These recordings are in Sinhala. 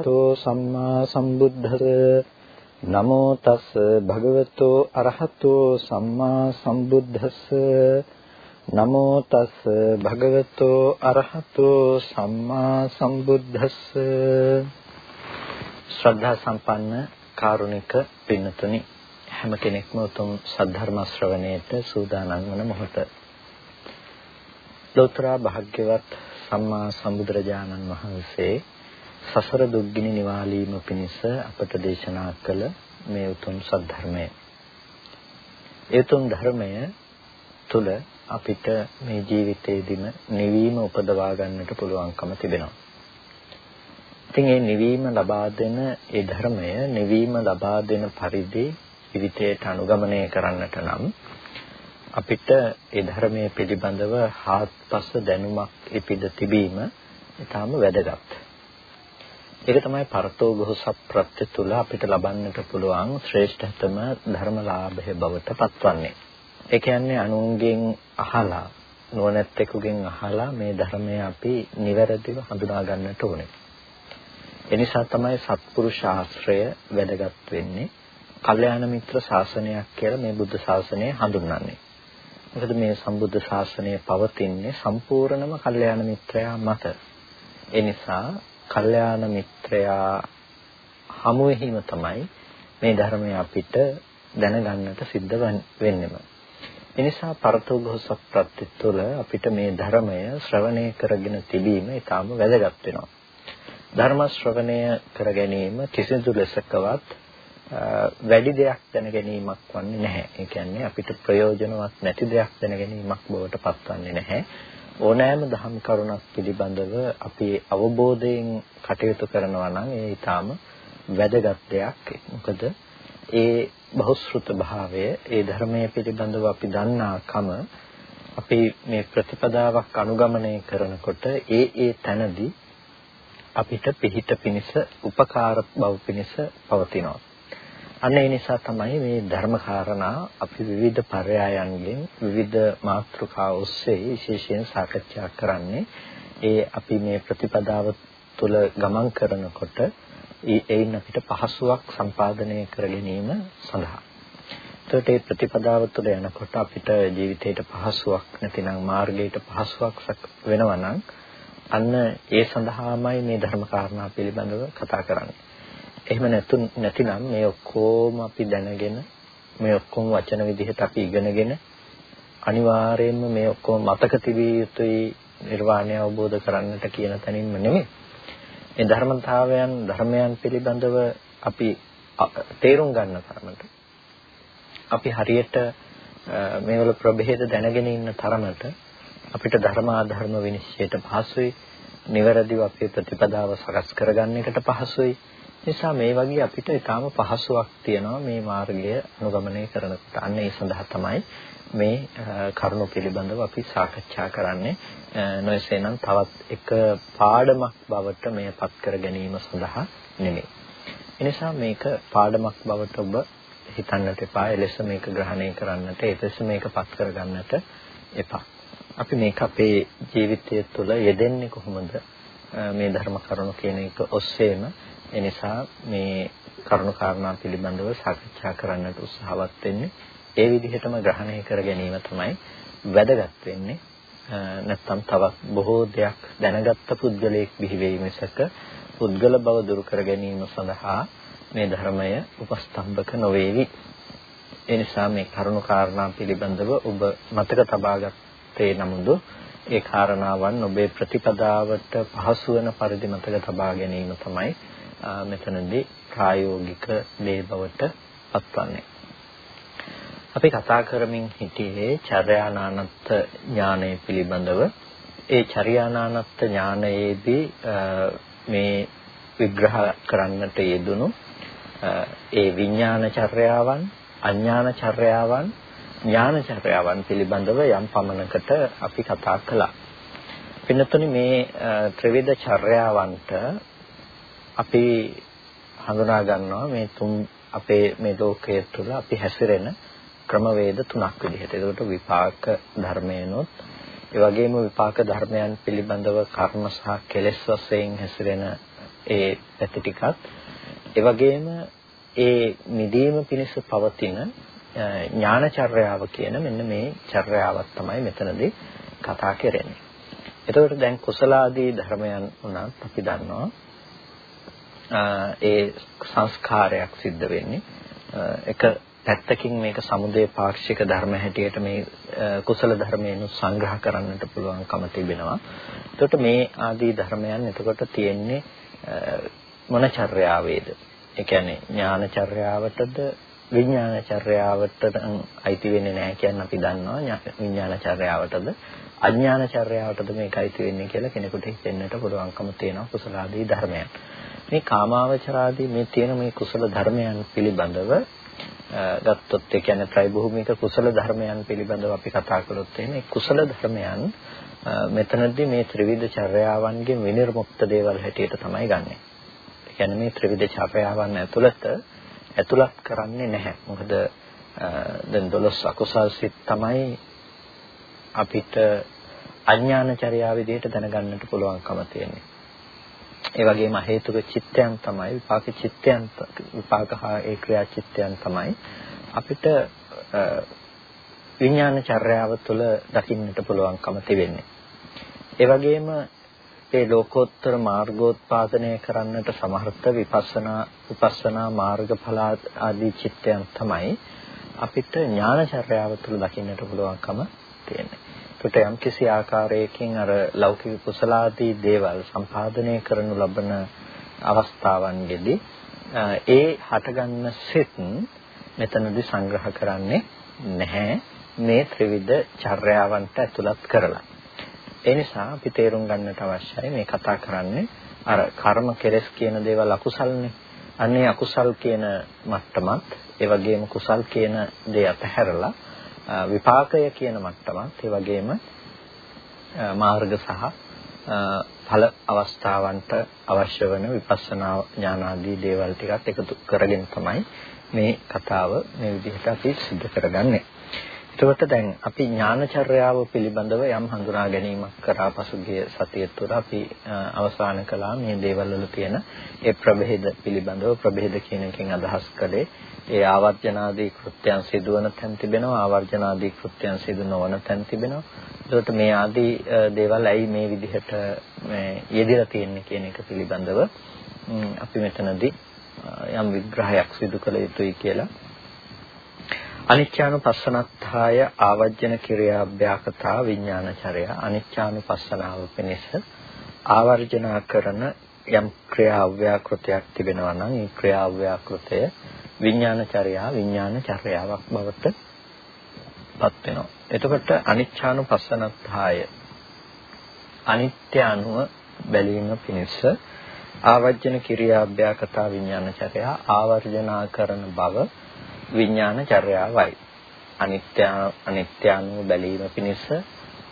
අරහතෝ සම්මා සම්බුද්දස්ස නමෝ තස් භගවතු අරහතෝ සම්මා සම්බුද්දස්ස නමෝ තස් භගවතු අරහතෝ සම්මා සම්බුද්දස්ස ශ්‍රද්ධා සම්පන්න කාරුණික පින්නතුනි හැම කෙනෙක්ම උතුම් සද්ධර්ම ශ්‍රවණයට සූදානම් වන මොහොත. ලෝතර භාග්‍යවත් සම්මා සම්බුදුරජාණන් වහන්සේ සසර දුක්ගිනි නිවාලීම පිණිස අපට දේශනා කළ මේ උතුම් සද්ධර්මය. ඒ උතුම් ධර්මය තුල අපිට මේ ජීවිතේදීම නිවීම උපදවා ගන්නට පුළුවන්කම තිබෙනවා. ඉතින් මේ නිවීම ලබා දෙන ඒ ධර්මය නිවීම ලබා දෙන පරිදි ජීවිතයට අනුගමනය කරන්නට නම් අපිට ඒ ධර්මයේ පිළිබඳව හාත්පස දැනුමක් ඉපිද තිබීම ඊටාම වැදගත්. ඒක තමයි පරතෝඝෝස ප්‍රත්‍ය තුල අපිට ලබන්නට පුළුවන් ශ්‍රේෂ්ඨතම ධර්මලාභය බවට පත්වන්නේ. ඒ කියන්නේ අනුන්ගෙන් අහලා නුවණැත්තෙකුගෙන් අහලා මේ ධර්මය අපි නිවැරදිව හඳුනා ගන්නට ඕනේ. එනිසා තමයි සත්පුරුෂ ආශ්‍රය වැදගත් වෙන්නේ. කල්යාණ මිත්‍ර ශාසනයක් කියලා මේ බුද්ධ ශාසනය හඳුන්වන්නේ. මොකද මේ සම්බුද්ධ ශාසනය පවතින්නේ සම්පූර්ණම කල්යාණ මිත්‍රයා මත. ඒ නිසා කල්යාණ මිත්‍රයා හමුවෙහිම තමයි මේ ධර්මය අපිට දැනගන්නට සිද්ධ වෙන්නෙම. එනිසා පරතෝඝෝස ප්‍රත්‍ය තුළ අපිට මේ ධර්මය ශ්‍රවණය කරගෙන තිබීම ඊටාම වැදගත් වෙනවා. ධර්ම ශ්‍රවණය කර ගැනීම කිසිදු ලෙසකවත් වැඩි දෙයක් දැන ගැනීමක් වන්නේ නැහැ. ඒ කියන්නේ අපිට ප්‍රයෝජනවත් නැති දෙයක් දැන ගැනීමක් බවට පත්වන්නේ නැහැ. ඕනෑම දහම් කරුණක් පිළිබඳව අපි අවබෝධයෙන් කටයුතු කරනවා නම් ඒ ඊටාම වැදගත් දෙයක්. මොකද ඒ බහුශෘත භාවය, ඒ ධර්මයේ පිළිබඳව අපි දන්නාකම අපි මේ ප්‍රතිපදාවක් අනුගමනය කරනකොට ඒ ඒ තැනදී අපිට පිහිට පිනිස උපකාර බව පිනිස පවතිනවා. අන්න ඒ නිසා තමයි මේ ධර්ම කාරණා අපි විවිධ පරයයන්ගෙන් විවිධ මාතෘකා ඔස්සේ විශේෂයෙන් සාකච්ඡා කරන්නේ. ඒ අපි මේ ප්‍රතිපදාව තුළ ගමන් කරනකොට ඒයින් අපිට පහසුවක් සම්පාදනය කර ගැනීම සඳහා. එතකොට මේ ප්‍රතිපදාව තුළ යනකොට අපිට ජීවිතේට පහසුවක් නැතිනම් මාර්ගයට පහසුවක් වෙනවා නම් අන්න ඒ සඳහාමයි මේ ධර්ම කාරණා පිළිබඳව කතා කරන්නේ. එහෙම නැතු නැතිනම් මේ ඔක්කොම අපි දැනගෙන මේ ඔක්කොම වචන විදිහට අපි ඉගෙනගෙන අනිවාර්යයෙන්ම මේ ඔක්කොම මතක තිබිය යුතුයි නිර්වාණය අවබෝධ කරන්නට කියන තැනින්ම නෙමෙයි. මේ ධර්මතාවයන් ධර්මයන් පිළිබඳව අපි තේරුම් ගන්න තරමට අපි හරියට මේවල ප්‍රභේද දැනගෙන ඉන්න තරමට අපිට ධර්ම අධර්ම විනිශ්චයට පහසුයි. නිවැරදිව අපේ ප්‍රතිපදාව සකස් කරගන්න එකට පහසුයි. නිසා මේ වගේ අපිට ඊටාම පහසුවක් තියෙනවා මේ මාර්ගය අනුගමනය කරනකොට. අන්න ඒ සඳහා තමයි මේ කරුණු පිළිබඳව අපි සාකච්ඡා කරන්නේ. නොයසේනම් තවත් එක පාඩමක් බවට මෙයපත් කර ගැනීම සඳහා නෙමෙයි. එනිසා මේක පාඩමක් බවට ඔබ හිතන්නට එපා. එලෙස මේක ග්‍රහණය කරන්නට, එලෙස මේකපත් කරගන්නට එපා. අපි මේක අපේ ජීවිතය තුළ යෙදෙන්නේ කොහොමද? මේ ධර්ම කරුණු කියන එක ඔස්සේම ඒ නිසා මේ කරුණු කාරණා පිළිබඳව සාකච්ඡා කරන්නට උත්සාහවත් වෙන්නේ ඒ විදිහටම ග්‍රහණය කර ගැනීම තමයි වැදගත් වෙන්නේ. නැත්නම් තවත් බොහෝ දෙයක් දැනගත්ත පුද්ගලයෙක් බිහි වෙයි මිසක පුද්ගල බව දුරු කර ගැනීම සඳහා මේ ධර්මය උපස්තම්භක නොවේවි. ඒ නිසා මේ කරුණු කාරණා පිළිබඳව ඔබ මතක තබාගත්තේ නමුදු ඒ කාරණාවන් ඔබේ ප්‍රතිපදාවට පහසු වෙන පරිදි මතක තබා ගැනීම තමයි මෙතනදී ප්‍රායෝගික දේ බවට පත්වන්නේ. අපි කතා කරමින් හිටියේ චර්යානානත් ඥානය පිළිබඳව. ඒ චර්යානානත් ඥානයේදී මේ විග්‍රහ කරන්නට යෙදුණු ඒ විඥාන චර්යාවන්, අඥාන චර්යාවන්, ඥාන චර්යාවන් පිළිබඳව යම් පමණකට අපි කතා කළා. පින්නතුනි මේ ත්‍රිවිධ චර්යාවන්ට අපි හඳුනා ගන්නවා මේ තුන් අපේ මේ ලෝකයේ තුල අපි හැසිරෙන ක්‍රමවේද තුනක් විදිහට. ඒකට විපාක ධර්මයනොත් ඒ වගේම විපාක ධර්මයන් පිළිබඳව කර්ම සහ කෙලෙස් වශයෙන් හැසිරෙන ඒ පැති ටිකත් ඒ වගේම ඒ නිදීම පිණිස පවතින ඥානචර්යාව කියන මෙන්න මේ චර්යාවක් තමයි මෙතනදී කතා කරන්නේ. එතකොට දැන් කුසලාදී ධර්මයන් උනත් අපි දන්නවා ඒ සංස්කාරයක් සිද්ධ වෙන්නේ එක පැත්තකින් මේක සමුදේ පාක්ෂික ධර්ම හැටියට මේ කුසල ධර්මයෙන් සංග්‍රහ කරන්නට පුළුවන්කම තිබෙනවා. එතකොට මේ ආදී ධර්මයන් එතකොට තියෙන්නේ මොන චර්යාවේද? ඒ කියන්නේ ඥානචර්යාවටද විඥානචර්යාවට අයිති වෙන්නේ නැහැ කියන අපි දන්නවා විඥානචර්යාවටද අඥානචර්යාවටද මේක අයිති වෙන්නේ කියලා කෙනෙකුට හිතෙන්නට පුළුවන්කම තියෙනවා කුසලාදී ධර්මයන්. මේ කාමාවචරාදී මේ තියෙන මේ කුසල ධර්මයන් පිළිබඳව ගත්තොත් ඒ කියන්නේ ත්‍රිභූමික කුසල ධර්මයන් පිළිබඳව අපි කතා කළොත් එහෙනම් කුසල ධර්මයන් මෙතනදී මේ ත්‍රිවිධ චර්යාවන්ගෙන් විනිර්මුක්ත දේවල් හැටියට තමයි ගන්නෙ. ඒ කියන්නේ මේ ත්‍රිවිධ චර්යාවන් ඇතුළත ඇතුළත් කරන්නේ නැහැ. මොකද දැන් 12 අකුසල් සිත් තමයි අපිට අඥාන චර්යාව විදිහට දැනගන්නට පුළුවන්කම තියෙන්නේ. ඒ වගේම හේතුක චිත්තයන් තමයි විපාක චිත්තයන් විපාක හා ඒ ක්‍රියා චිත්තයන් තමයි අපිට විඥාන චර්යාව තුළ දකින්නට පුළුවන්කම තිබෙන්නේ. ඒ වගේම ඒ ලෝකෝත්තර මාර්ගෝත්පාදනය කරන්නට සමර්ථ විපස්සනා විපස්සනා මාර්ගඵල ආදී චිත්තයන් තමයි අපිට ඥාන චර්යාව තුළ දකින්නට පුළුවන්කම තියෙන්නේ. ඒකට යම් කිසි ආකාරයකින් අර ලෞකික කුසලාදී දේවල් සම්පාදනය කරනු ලබන අවස්ථාවන්ගෙදී ඒ හටගන්න සිත් මෙතනදී සංග්‍රහ කරන්නේ නැහැ මේ ත්‍රිවිධ චර්යාවන්ට ඇතුළත් කරලා. ඒ නිසා අපි තේරුම් ගන්නට අවශ්‍යයි මේ කතා කරන්නේ අර කර්ම කෙලස් කියන දේවල් අකුසල්නේ. අන්නේ අකුසල් කියන මට්ටමත් ඒ වගේම කුසල් කියන දේ අතහැරලා විපාකය කියන මට්ටමත් ඒ වගේම මාර්ග සහ ඵල අවස්ථාවන්ට අවශ්‍ය වන විපස්සනා ඥානාදී දේවල් ටිකත් එකතු කරගෙන තමයි මේ කතාව මේ විදිහට අපි සිදු කරගන්නේ. එතකොට දැන් අපි ඥානචර්යාව පිළිබඳව යම් හඳුනා ගැනීමක් කරා පසුගිය සතිය තුළ අපි අවසන් කළා මේ දේවල් වල තියෙන ඒ ප්‍රභේද පිළිබඳව. ප්‍රභේද කියන එකෙන් අදහස් කළේ ඒ ආවර්ජනාදී කෘත්‍යයන් සිදුවන තැන් තිබෙනවා ආවර්ජනාදී කෘත්‍යයන් සිදු නොවන තැන් තිබෙනවා. ඒකට මේ ආදී දේවල් ඇයි මේ විදිහට මේ යෙදලා තියෙන්නේ කියන එක පිළිබඳව අපි මෙතනදී යම් විග්‍රහයක් සිදු කළ යුතුයි කියලා අනිච්චානුපස්සනත්ථාය ආවජ්ජන කිරියාභ්‍යාකතා විඥානචරය අනිච්චානුපස්සනාව පිණිස ආවර්ජනා කරන යම් ක්‍රියාව්‍යාකෘතයක් තිබෙනවා නම් ඒ ක්‍රියාව්‍යාකෘතය විඥානචර්යා විඥානචර්යාවක් බවට පත් වෙනවා. එතකොට අනිච්චානුපස්සනත්ථාය අනිත්‍ය අනුව බැලීම පිණිස ආවර්ජන කිරියාභ්‍යාකතා විඥානචර්යා ආවර්ජනා කරන බව විඥාන චර්යාවයි. අනිත්‍ය අනිත්‍යානුව බැලීම පිණිස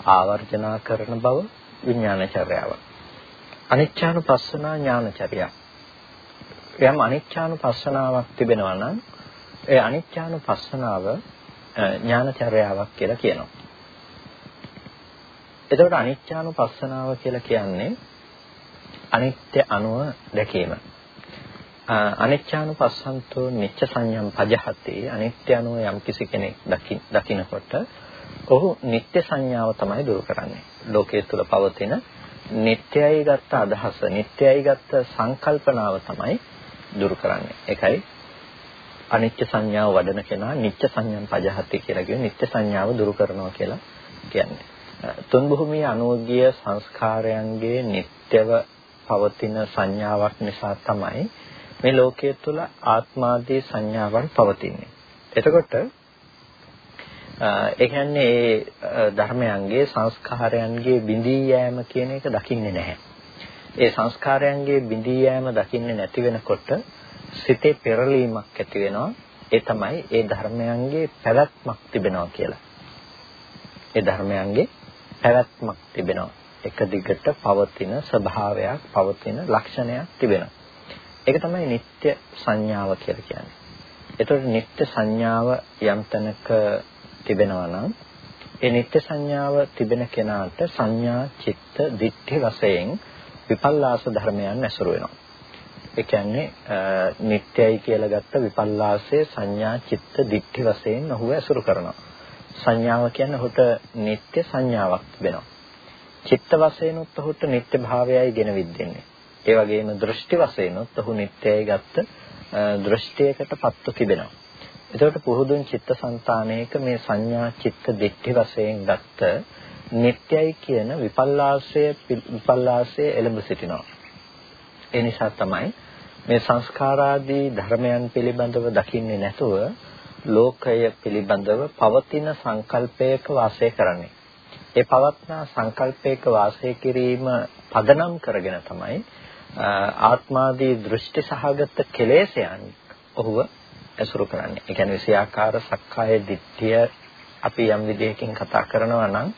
ආවර්ජනා කරන බව විඥාන චර්යාව. අනිච්චානුපස්සනා ඥාන චර්යාව. යම් අනිච්චානුපස්සනාවක් තිබෙනවා නම් ඒ අනිච්චානුපස්සනාව ඥාන චර්යාවක් කියලා කියනවා. එතකොට අනිච්චානුපස්සනාව කියලා කියන්නේ අනිත්‍ය අනුව දැකීම. අනිච්චානුපස්සන්තෝ නිච්ච සංයම් පජහති. අනිත්‍ය අනුව යම් කිසි කෙනෙක් දකිනකොට ඔහු නිත්‍ය සංඥාව තමයි දුරු කරන්නේ. ලෝකයේ තුල පවතින නිත්‍යයි ගත්ත අදහස නිත්‍යයි ගත්ත සංකල්පනාව තමයි දුරු කරන්නේ. ඒකයි අනිත්‍ය සංඥාව වඩන කෙනා නිත්‍ය සංයම් පජහති කියලා කියන නිත්‍ය සංඥාව දුරු කරනවා කියලා කියන්නේ. තුන් භූමිය අනුගිය සංස්කාරයන්ගේ නිත්‍යව පවතින සංඥාවක් නිසා තමයි මේ ලෝකයේ තුල ආත්මාදී සංඥාවන් පවතින්නේ. එතකොට ඒ කියන්නේ ඒ ධර්මයන්ගේ සංස්කාරයන්ගේ බිඳී යෑම කියන එක දකින්නේ නැහැ. ඒ සංස්කාරයන්ගේ බිඳී යෑම දකින්නේ නැති වෙනකොට සිතේ පෙරලීමක් ඇති වෙනවා. ඒ තමයි ඒ ධර්මයන්ගේ පැවැත්මක් තිබෙනවා කියලා. ඒ ධර්මයන්ගේ පැවැත්මක් තිබෙනවා. එක දිගට පවතින ස්වභාවයක් පවතින ලක්ෂණයක් තිබෙනවා. ඒක තමයි නිත්‍ය සංඥාව කියලා කියන්නේ. එතකොට නිත්‍ය සංඥාව යම් තැනක තිබෙනවා නම් ඒ නිත්‍ය සංඥාව තිබෙන කෙනාට සංඥා, චිත්ත, දිට්ඨි වශයෙන් විපල්ලාස ධර්මයන් ඇසුරු වෙනවා. ඒ කියන්නේ නිට්ටයයි කියලා ගත්ත විපල්ලාසයේ සංඥා, චිත්ත, දිට්ඨි වශයෙන් ඔහු ඇසුරු කරනවා. සංඥාව කියන්නේ ඔහුට නිට්ටය සංඥාවක් වෙනවා. චිත්ත වශයෙන් ඔහුට නිට්ටය භාවයයි ගෙන විද්දෙන්නේ. ඒ වගේම දෘෂ්ටි වශයෙන් ඔහු නිට්ටයයි ගත්ත දෘෂ්ටියකට පත්ව තිබෙනවා. එතකොට පුහුදුන් චිත්තසංතානයක මේ සංඥා චිත්ත දිට්ඨි වශයෙන් ගත්ත නිට්ටයයි කියන විපල්ලාසය විපල්ලාසය එළඹ සිටිනවා. ඒ නිසා තමයි මේ සංස්කාරාදී ධර්මයන් පිළිබඳව දකින්නේ නැතුව ලෝකය පිළිබඳව පවතින සංකල්පයක වාසය කරන්නේ. ඒ පවත්නා සංකල්පයක වාසය කිරීම පදනම් කරගෙන තමයි ආත්මාදී දෘෂ්ටි සහගත කෙලෙසයන් ඔහුව ඇසුරු කරන්නේ. ඒ කියන්නේ විෂයාකාර සක්කාය දිට්ඨිය අපි යම් විදිහකින් කතා කරනවා නම්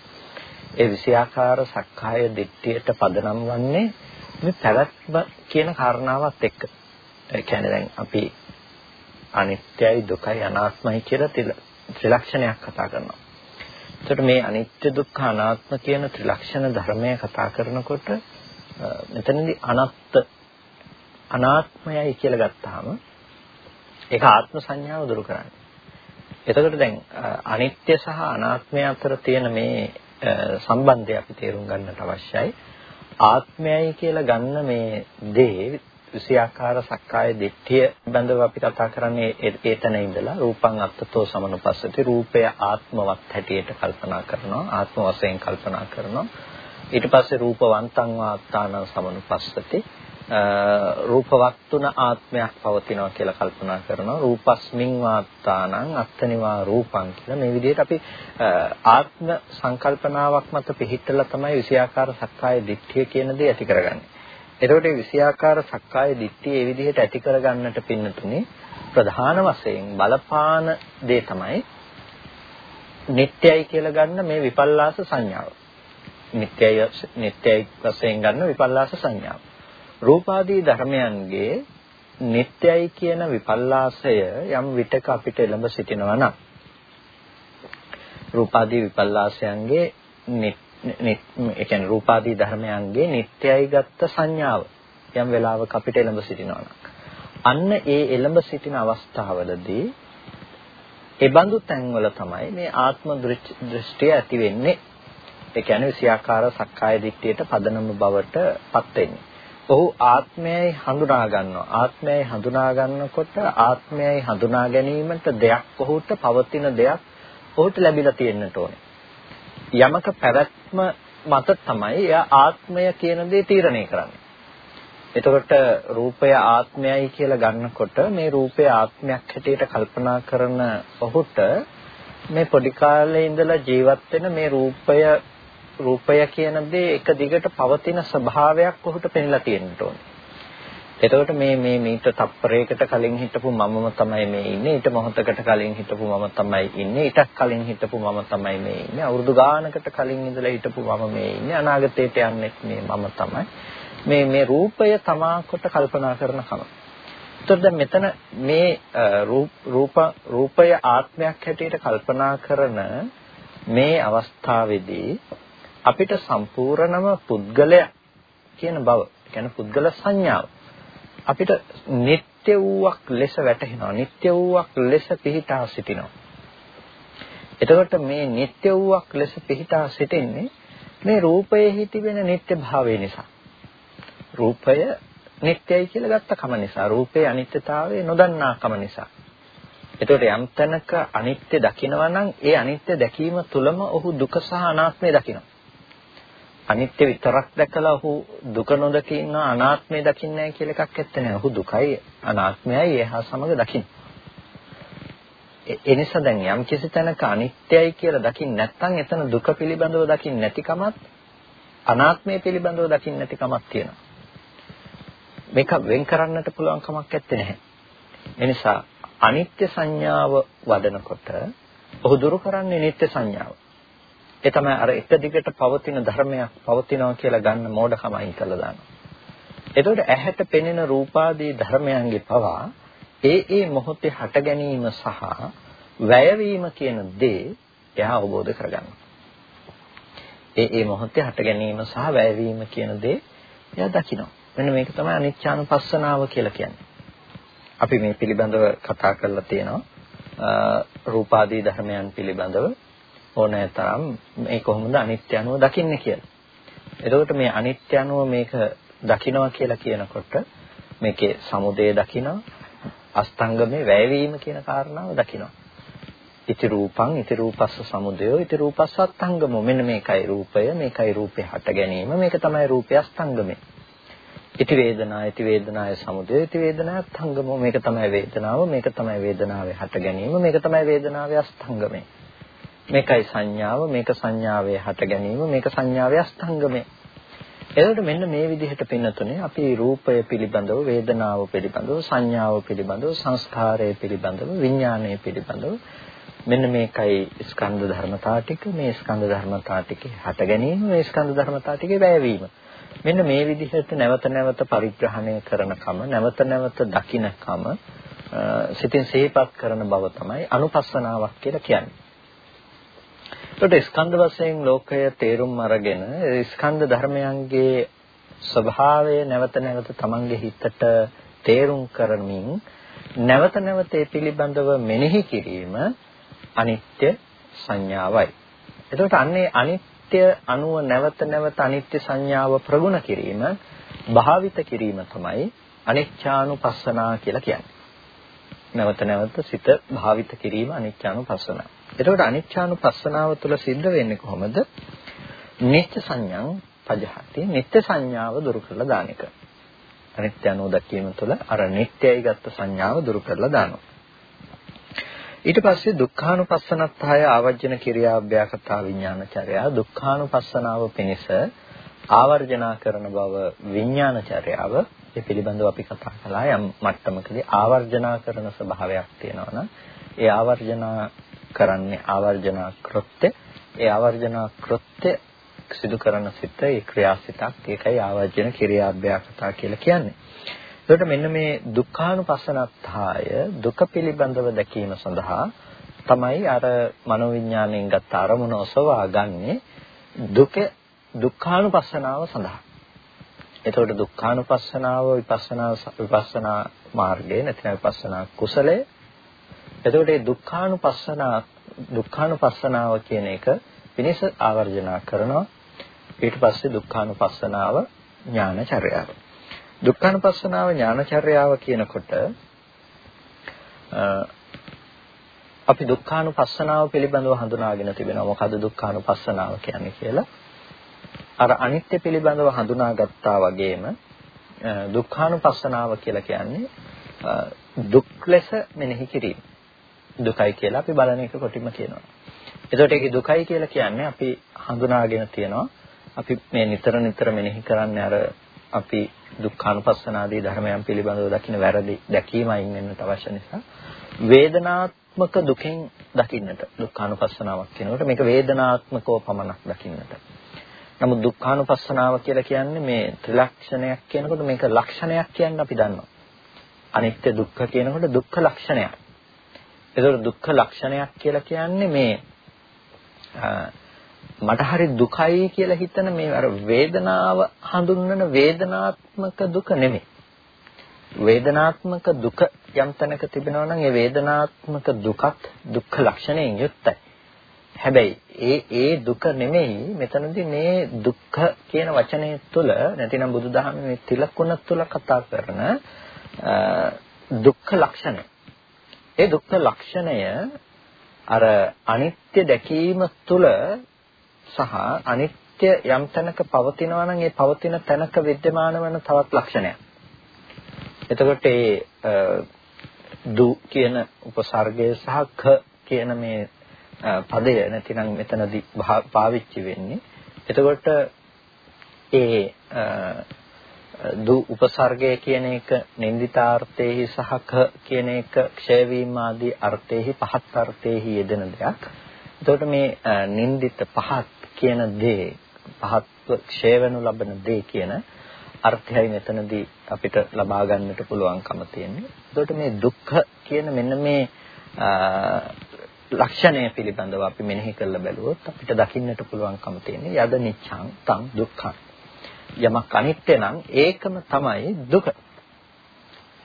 ඒ විෂයාකාර සක්කාය දිට්ඨියට පදනම් වන්නේ මේ පැවැත්ම කියන කාරණාවත් එක්ක. ඒ කියන්නේ දැන් අපි අනිත්‍යයි දුකයි අනාත්මයි කියලා ත්‍රිලක්ෂණයක් කතා කරනවා. එතකොට මේ අනිත්‍ය දුක්ඛ අනාත්ම කියන ත්‍රිලක්ෂණ ධර්මය කතා කරනකොට මෙතනදී අනත්ත් අනාත්මයයි කියලා ගත්තාම ඒක ආත්ම සංඥාව දුරු කරන්නේ. එතකොට දැන් අනිත්‍ය සහ අනාත්මය අතර තියෙන මේ සම්බන්ධය අපි තේරුම් ගන්නට අවශ්‍යයි. ආත්මයයි කියලා ගන්න මේ දේ විෂයාකාර සක්කාය දිට්ඨිය බඳව අපි කතා කරන්නේ ඒතන ඉඳලා රූපං අත්තතෝ සමනුපස්සති රූපය ආත්මවත් හැටියට කල්පනා කරනවා ආත්ම වශයෙන් කල්පනා කරනවා ඊට පස්සේ රූපවන්තං වාත්තානං සමනුපස්සති. රූපවත්තුන ආත්මයක් පවතිනවා කියලා කල්පනා කරනවා. රූපස්මින් වාත්තානං අත්තනිවා රූපං කියලා. මේ විදිහට අපි ආත්ම සංකල්පනාවක් මත පිහිටලා තමයි විෂයාකාර සක්කාය දිට්ඨිය කියන දේ ඇති කරගන්නේ. එතකොට මේ විෂයාකාර සක්කාය දිට්ඨිය ඒ විදිහට ඇති කරගන්නට පින්නතුනේ ප්‍රධාන වශයෙන් බලපාන දේ තමයි නිට්ටයයි කියලා ගන්න මේ විපල්ලාස සංඥාව. නිට්ටයයි නිට්ටයයි වශයෙන් ගන්න විපල්ලාස සංඥාව. රූපාදී ධර්මයන්ගේ නිට්ටයයි කියන විපල්ලාසය යම් විටක අපිට එළඹ සිටිනවා නම් රූපාදී විපල්ලාසයන්ගේ ඒ කියන්නේ රූපාදී ධර්මයන්ගේ නිට්ටයයි ගත්ත සංඥාව යම් වෙලාවක අපිට එළඹ සිටිනවා නම් අන්න ඒ එළඹ සිටින අවස්ථාවලදී ඒ බඳු තැන්වල තමයි මේ ආත්ම දෘෂ්ටිය ඇති වෙන්නේ. ඒ කියන්නේ විෂයාකාර සක්කාය දිට්ඨියට පදනම බවට පත් වෙන්නේ. ඔහු ආත්මයයි හඳුනා ගන්නවා. ආත්මයයි හඳුනා ගන්නකොට ආත්මයයි හඳුනා ගැනීමට දෙයක් ඔහුට පවතින දෙයක් ඔහුට ලැබිලා තියෙන්නට ඕනේ. යමක පැවැත්ම මත තමයි එයා ආත්මය කියන දේ තීරණය කරන්නේ. එතකොට රූපය ආත්මයයි කියලා ගන්නකොට මේ රූපය ආත්මයක් හැටියට කල්පනා කරන ඔහුට මේ පොඩි කාලේ ඉඳලා ජීවත් වෙන මේ රූපය රූපය කියන දේ එක දිගට පවතින ස්වභාවයක් ඔහුට පෙන්ලා තියෙන්න ඕනේ. එතකොට මේ මේ මීට තප්පරයකට කලින් හිටපු මමම තමයි මේ ඉන්නේ. ඊට මොහොතකට කලින් හිටපු මම තමයි ඉන්නේ. ඊටක් කලින් හිටපු මම තමයි මේ ඉන්නේ. අවුරුදු ගානකට කලින් ඉඳලා හිටපු මම මේ ඉන්නේ. අනාගතයට යන්නේ මේ මම තමයි. මේ මේ රූපය තමා කොට කල්පනා කරන කම. එතකොට දැන් මෙතන මේ රූප රූපය ආත්මයක් හැටියට කල්පනා කරන මේ අවස්ථාවේදී අපිට සම්පූර්ණම පුද්ගලය කියන බව, කියන්නේ පුද්ගල සංඥාව අපිට නিত্য වූවක් ලෙස වැටහෙනවා. නিত্য වූවක් ලෙස පිහිටා සිටිනවා. එතකොට මේ නিত্য වූවක් ලෙස පිහිටා සිටින්නේ මේ රූපයේ තිබෙන නিত্য භාවය නිසා. රූපය නিত্যයි කියලා ගත්ත කම නිසා, රූපයේ අනිත්‍යතාවය නොදන්නා කම නිසා. එතකොට යම් තැනක අනිත්‍ය දකිනවා නම් ඒ අනිත්‍ය දැකීම තුළම ඔහු දුක සහ අනාත්මය දකිනවා. අනිත්‍ය විතරක් දැකලා ඔහු දුක නොදක ඉන්නවා අනාත්මය දකින්නේ නැහැ කියලා එකක් ඇත්තේ නැහැ. ඔහු දුකයි අනාත්මයයි එහා සමග දකින්න. ඒ නිසා දැන් යම් කිසි තැනක අනිත්‍යයි කියලා දකින්න නැත්නම් එතන දුක පිළිබඳව දකින්න නැතිකමත් අනාත්මය පිළිබඳව දකින්න නැතිකමක් තියෙනවා. මේක වෙන් කරන්නට පුළුවන් කමක් නැත්තේ නැහැ. ඒ නිසා අනිත්‍ය සංඥාව වඩනකොට ඔහු දුරු කරන්නේ නිත්‍ය සංඥාව. ඒ තමයි අර එක දිගට පවතින ධර්මයක් පවතිනවා කියලා ගන්න මෝඩකම අයින් කරලා දානවා. එතකොට ඇහැට පෙනෙන රූපාදී ධර්මයන්ගේ පවා ඒ ඒ මොහොතේ හට ගැනීම සහ වැයවීම කියන දේ එයා අවබෝධ කරගන්නවා. ඒ ඒ මොහොතේ හට ගැනීම සහ වැයවීම කියන දේ එයා දකිනවා. මෙන්න මේක තමයි අනිච්චානුපස්සනාව කියලා කියන්නේ. අපි මේ පිළිබඳව කතා කරලා තියෙනවා රූපාදී ධර්මයන් පිළිබඳව ඕනෑ තරම් මේ කොහොමද අනිත්‍ය අනුව දකින්නේ කියලා. එතකොට මේ අනිත්‍ය අනුව මේක දකිනවා කියලා කියනකොට මේකේ සමුදය දකිනවා අස්තංගමේ වැයවීම කියන කාරණාව දකිනවා. ඉති රූපං ඉති රූපස්ස සමුදයෝ ඉති රූපස්ස අස්තංගමෝ මෙන්න මේකයි රූපය මේකයි රූපේ හට ගැනීම මේක තමයි රූපය අස්තංගමේ. ඉති වේදනා ඉති වේදනාය සමුදය ඉති වේදනාය අස්තංගමෝ මේක තමයි වේදනාව මේක තමයි වේදනාවේ හට ගැනීම මේක තමයි වේදනාවේ අස්තංගමේ. මේකයි සංඥාව මේක සංඥාවේ හට ගැනීම මේක සංඥාවේ අස්තංගමේ. එතකොට මෙන්න මේ විදිහට පින්නතුනේ අපි රූපය පිළිබඳව වේදනාව පිළිබඳව සංඥාව පිළිබඳව සංස්කාරය පිළිබඳව විඥානය පිළිබඳව මෙන්න මේකයි ස්කන්ධ ධර්මතා ටික මේ ස්කන්ධ ධර්මතා ටිකේ හට ගැනීම මේ ස්කන්ධ ධර්මතා ටිකේ වැයවීම මෙන්න මේ විදිහට නැවත නැවත පරිග්‍රහණය කරනකම නැවත නැවත දකින්නකම සිතින් සිහිපත් කරන බව තමයි අනුපස්සනාවක් කියලා කියන්නේ එතකොට ස්කන්ධ වශයෙන් ලෝකය තේරුම් අරගෙන ස්කන්ධ ධර්මයන්ගේ ස්වභාවය නැවත නැවත තමන්ගේ හිතට තේරුම් කරමින් නැවත නැවත ඒ පිළිබඳව මෙනෙහි කිරීම අනිත්‍ය සංඥාවයි. එතකොට අන්නේ අනිත්‍ය අනුව නැවත නැවත අනිත්‍ය සංඥාව ප්‍රගුණ කිරීම භාවිත කිරීම තමයි අනිච්චානුපස්සනා කියලා කියන්නේ. නැවත නැවත සිත භාවිත කිරීම අනිච්චානුපස්සනා. එතකොට අනිච්චානුපස්සනාව තුළ සිද්ධ වෙන්නේ කොහොමද? නිත්‍ය සංඥං පජහති. නිත්‍ය සංඥාව දුරු කරලා දාන එක. අනිත්‍ය අනුව දැකීම තුළ අර නිත්‍යයි ගත්ත සංඥාව දුරු කරලා දානවා. ඊට පස්සේ දුක්ඛානුපස්සනත්හය ආවර්ජන කිරියාභ්‍යාකතා විඥානචර්යා දුක්ඛානුපස්සනාව පිණිස ආවර්ජනා කරන බව විඥානචර්යාව ඒ පිළිබඳව අපි කතා කළා යම් මට්ටමකදී ආවර්ජනා කරන ස්වභාවයක් තියෙනවා නම් ඒ ආවර්ජනා කරන්නේ ආවර්ජනා කෘත්‍ය ඒ ආවර්ජනා කෘත්‍ය සිදු කරන සිත ඒ ක්‍රියාසිතක් ඒකයි ආවර්ජන ක්‍රියාභ්‍යාකතා කියලා කියන්නේ. එතකොට මෙන්න මේ දුක්ඛානුපස්සනත්හාය දුක පිළිබඳව දැකීම සඳහා තමයි අර මනෝවිඥාණයෙන් ගත්ත අරමුණ ඔසවා ගන්නේ දුක දුක්ඛානුපස්සනාව සඳහා. එතකොට දුක්ඛානුපස්සනාව විපස්සනා විපස්සනා මාර්ගය නැත්නම් විපස්සනා කුසලය එතකොට මේ දුක්ඛානුපස්සනා දුක්ඛානුපස්සනාව කියන එක පිනිස ආවර්ජනා කරනවා. ඊට පස්සේ දුක්ඛානුපස්සනාව ඥානචර්යාව. දුක්ඛානුපස්සනාව ඥානචර්යාව කියනකොට අපි දුක්ඛානුපස්සනාව පිළිබඳව හඳුනාගෙන තිබෙනවා. මොකද්ද දුක්ඛානුපස්සනාව කියන්නේ කියලා? අර අනිත්‍ය පිළිබඳව හඳුනාගත්තා වගේම දුක්ඛානුපස්සනාව කියලා කියන්නේ දුක් ලෙස මෙනෙහි කිරීම. දුකයි කියලා අපි බලන එක කොටිම කියනවා. එතකොට ඒක දුකයි කියලා කියන්නේ අපි හඳුනාගෙන තියෙනවා. අපි මේ නිතර නිතර මෙනෙහි කරන්නේ අර අපි දුක්ඛානුපස්සනාදී ධර්මයන් පිළිබඳව දකින්න වැරදි දැකීමයින් වෙන්නට අවශ්‍ය නිසා වේදනාත්මක දුකෙන් දකින්නට දුක්ඛානුපස්සනාවක් කියනකොට මේක වේදනාත්මකව පමණක් දකින්නට නමුත් දුක්ඛානුපස්සනාව කියලා කියන්නේ මේ ත්‍රිලක්ෂණයක් කියනකොට මේක ලක්ෂණයක් කියන්න අපි දන්නවා. අනිත්‍ය දුක්ඛ කියනකොට දුක්ඛ ලක්ෂණයක්. ඒතකොට දුක්ඛ ලක්ෂණයක් කියලා කියන්නේ මේ මට හරි දුකයි කියලා හිතන මේ අර වේදනාව හඳුන්වන වේදනාත්මක දුක නෙමෙයි. වේදනාත්මක දුක යම් තැනක තිබෙනවා නම් ඒ වේදනාත්මක දුකත් දුක්ඛ ලක්ෂණයෙන් යුක්තයි. හැබැයි ඒ ඒ දුක නෙමෙයි මෙතනදී මේ දුක්ඛ කියන වචනය තුළ නැතිනම් බුදුදහමේ මේ තිලකුණ තුළ කතා කරන දුක්ඛ ලක්ෂණය. ඒ දුක්ඛ ලක්ෂණය අර අනිත්‍ය දැකීම තුළ සහ අනිත්‍ය යම් තැනක පවතිනවා නම් ඒ පවතින තැනක विद्यमान වෙන තවත් ලක්ෂණයක්. එතකොට ඒ දු කියන උපසර්ගය සහ ඛ කියන මේ පදය නැතිනම් මෙතනදී පාවිච්චි වෙන්නේ. එතකොට ඒ දු උපසර්ගය කියන එක නින්දිතාර්ථයේහි සහක කියන එක ක්ෂය වීම ආදී අර්ථයේහි පහත් අර්ථයේහි යෙදෙන දෙයක්. එතකොට මේ නින්දිත පහත් කියන දේ පහත්ව ක්ෂය වෙනු ලබන දේ කියන අර්ථයයි මෙතනදී අපිට ලබා ගන්නට පුළුවන්කම තියෙන්නේ. එතකොට මේ දුක්ඛ කියන මෙන්න මේ ලක්ෂණය පිළිබඳව අපි මෙනෙහි කරලා බැලුවොත් අපිට දකින්නට පුළුවන්කම තියෙන්නේ යද නිච්ඡං තං දුක්ඛං. යමක් අනිත්‍ය නම් ඒකම තමයි දුක.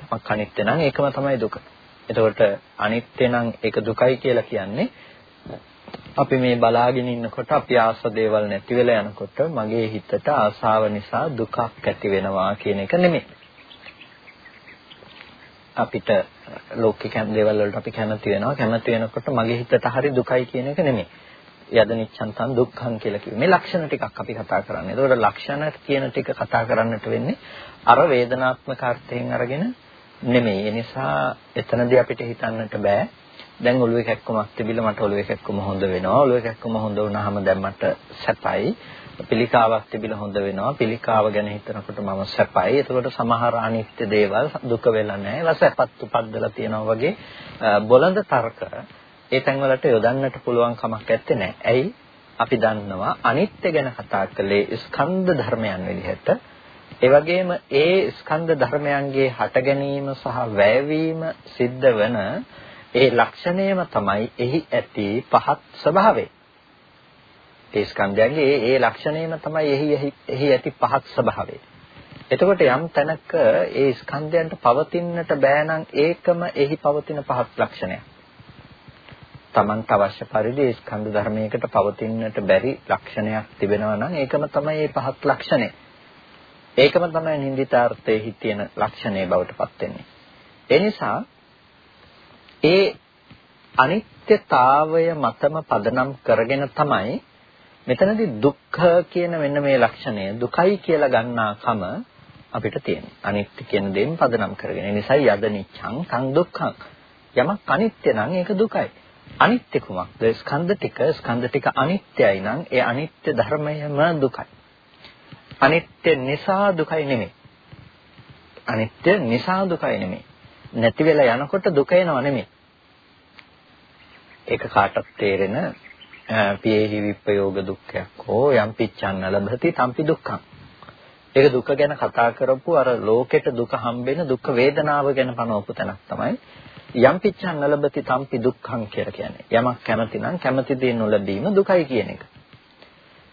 යමක් අනිත්‍ය නම් ඒකම තමයි දුක. එතකොට අනිත්‍ය නම් ඒක දුකයි කියලා කියන්නේ අපි මේ බලාගෙන ඉන්නකොට අපි ආස දේවල් නැති වෙලා යනකොට මගේ හිතට ආසාව නිසා දුකක් ඇති වෙනවා කියන එක නෙමෙයි. අපිට ලෝකික දේවල් වලට අපි කැමති වෙනවා කැමති වෙනකොට මගේ හිතට හරි දුකයි කියන එක නෙමෙයි. යද නිච්ඡන්තං දුක්ඛං කියලා කිව්වේ. මේ ලක්ෂණ ටිකක් අපි කතා කරන්නේ. ඒතකොට ලක්ෂණ කියන ටික කතා කරන්නට වෙන්නේ අර වේදනාත්මක අර්ථයෙන් අරගෙන නෙමෙයි. ඒ නිසා එතනදී අපිට හිතන්නට බෑ දැන් ඔළුවේ කැක්කමක් තිබිලා මට ඔළුවේ කැක්කම හොඳ වෙනවා. ඔළුවේ කැක්කම හොඳ වුණාම දැන් මට සැපයි. පිළිකාවක් තිබිලා හොඳ වෙනවා. පිළිකාව ගැන හිතනකොට මම සැපයි. එතකොට සමහර අනිත්‍ය දේවල් දුක වෙලා නැහැ. ඒවා සැපත් උපද්දලා තියෙනවා වගේ බොළඳ තර්ක ඒ තැන්වලට යොදන්නට පුළුවන් කමක් නැත්තේ නෑ. ඇයි? අපි දන්නවා අනිත්‍ය ගැන කතා කළේ ස්කන්ධ ධර්මයන් විදිහට. ඒ වගේම ඒ ස්කන්ධ ධර්මයන්ගේ හට ගැනීම සහ වැයවීම සිද්ධ වෙන ඒ ලක්ෂණයම තමයි එහි ඇති පහත් ස්වභාවය. ඒ ස්කන්ධයන්ගේ ඒ ඒ ලක්ෂණයම තමයි එහි එහි ඇති පහත් ස්වභාවය. එතකොට යම් තැනක ඒ ස්කන්ධයන්ට පවතින්නට බෑ නම් ඒකම එහි පවතින පහත් ලක්ෂණයක්. Tamanට අවශ්‍ය පරිදි ස්කන්ධ ධර්මයකට පවතින්නට බැරි ලක්ෂණයක් තිබෙනවා නම් ඒකම තමයි මේ පහත් ලක්ෂණය. ඒකම තමයි නින්දිතාර්ථයේ තියෙන ලක්ෂණය බවට පත් වෙන්නේ. ඒ නිසා ඒ අනිත්‍යතාවය මතම පදනම් කරගෙන තමයි මෙතනදී දුක්ඛ කියන මෙන්න මේ ලක්ෂණය දුකයි කියලා ගන්නාකම අපිට තියෙන්නේ. අනිත්‍ය කියන දේම පදනම් කරගෙන. ඒ නිසා යද නිච්ඡං කං දුක්ඛං. යමක් අනිත්‍ය නම් ඒක දුකයි. අනිත්‍ය කුමක්ද? ස්කන්ධ ටික ස්කන්ධ ටික අනිත්‍යයි නම් ඒ අනිත්‍ය ධර්මයම දුකයි. අනිත්‍ය නිසා දුකයි නෙමෙයි. අනිත්‍ය නිසා දුකයි නෙමෙයි. නැති වෙලා යනකොට දුක එනව නෙමෙයි. ඒක කාටත් තේරෙන පියේහි විප්පයෝග දුක්ඛයක් හෝ යම් පිච්ඡන්න ලබති තම්පි දුක්ඛං. ඒක දුක ගැන කතා කරපු අර ලෝකෙට දුක හම්බෙන දුක් වේදනාව ගැන පනවපු තැනක් තමයි යම් පිච්ඡන්න ලබති තම්පි දුක්ඛං කියලා කියන්නේ. යමක් කැමති නම් කැමති දේ නොලැබීම දුකයි කියන එක.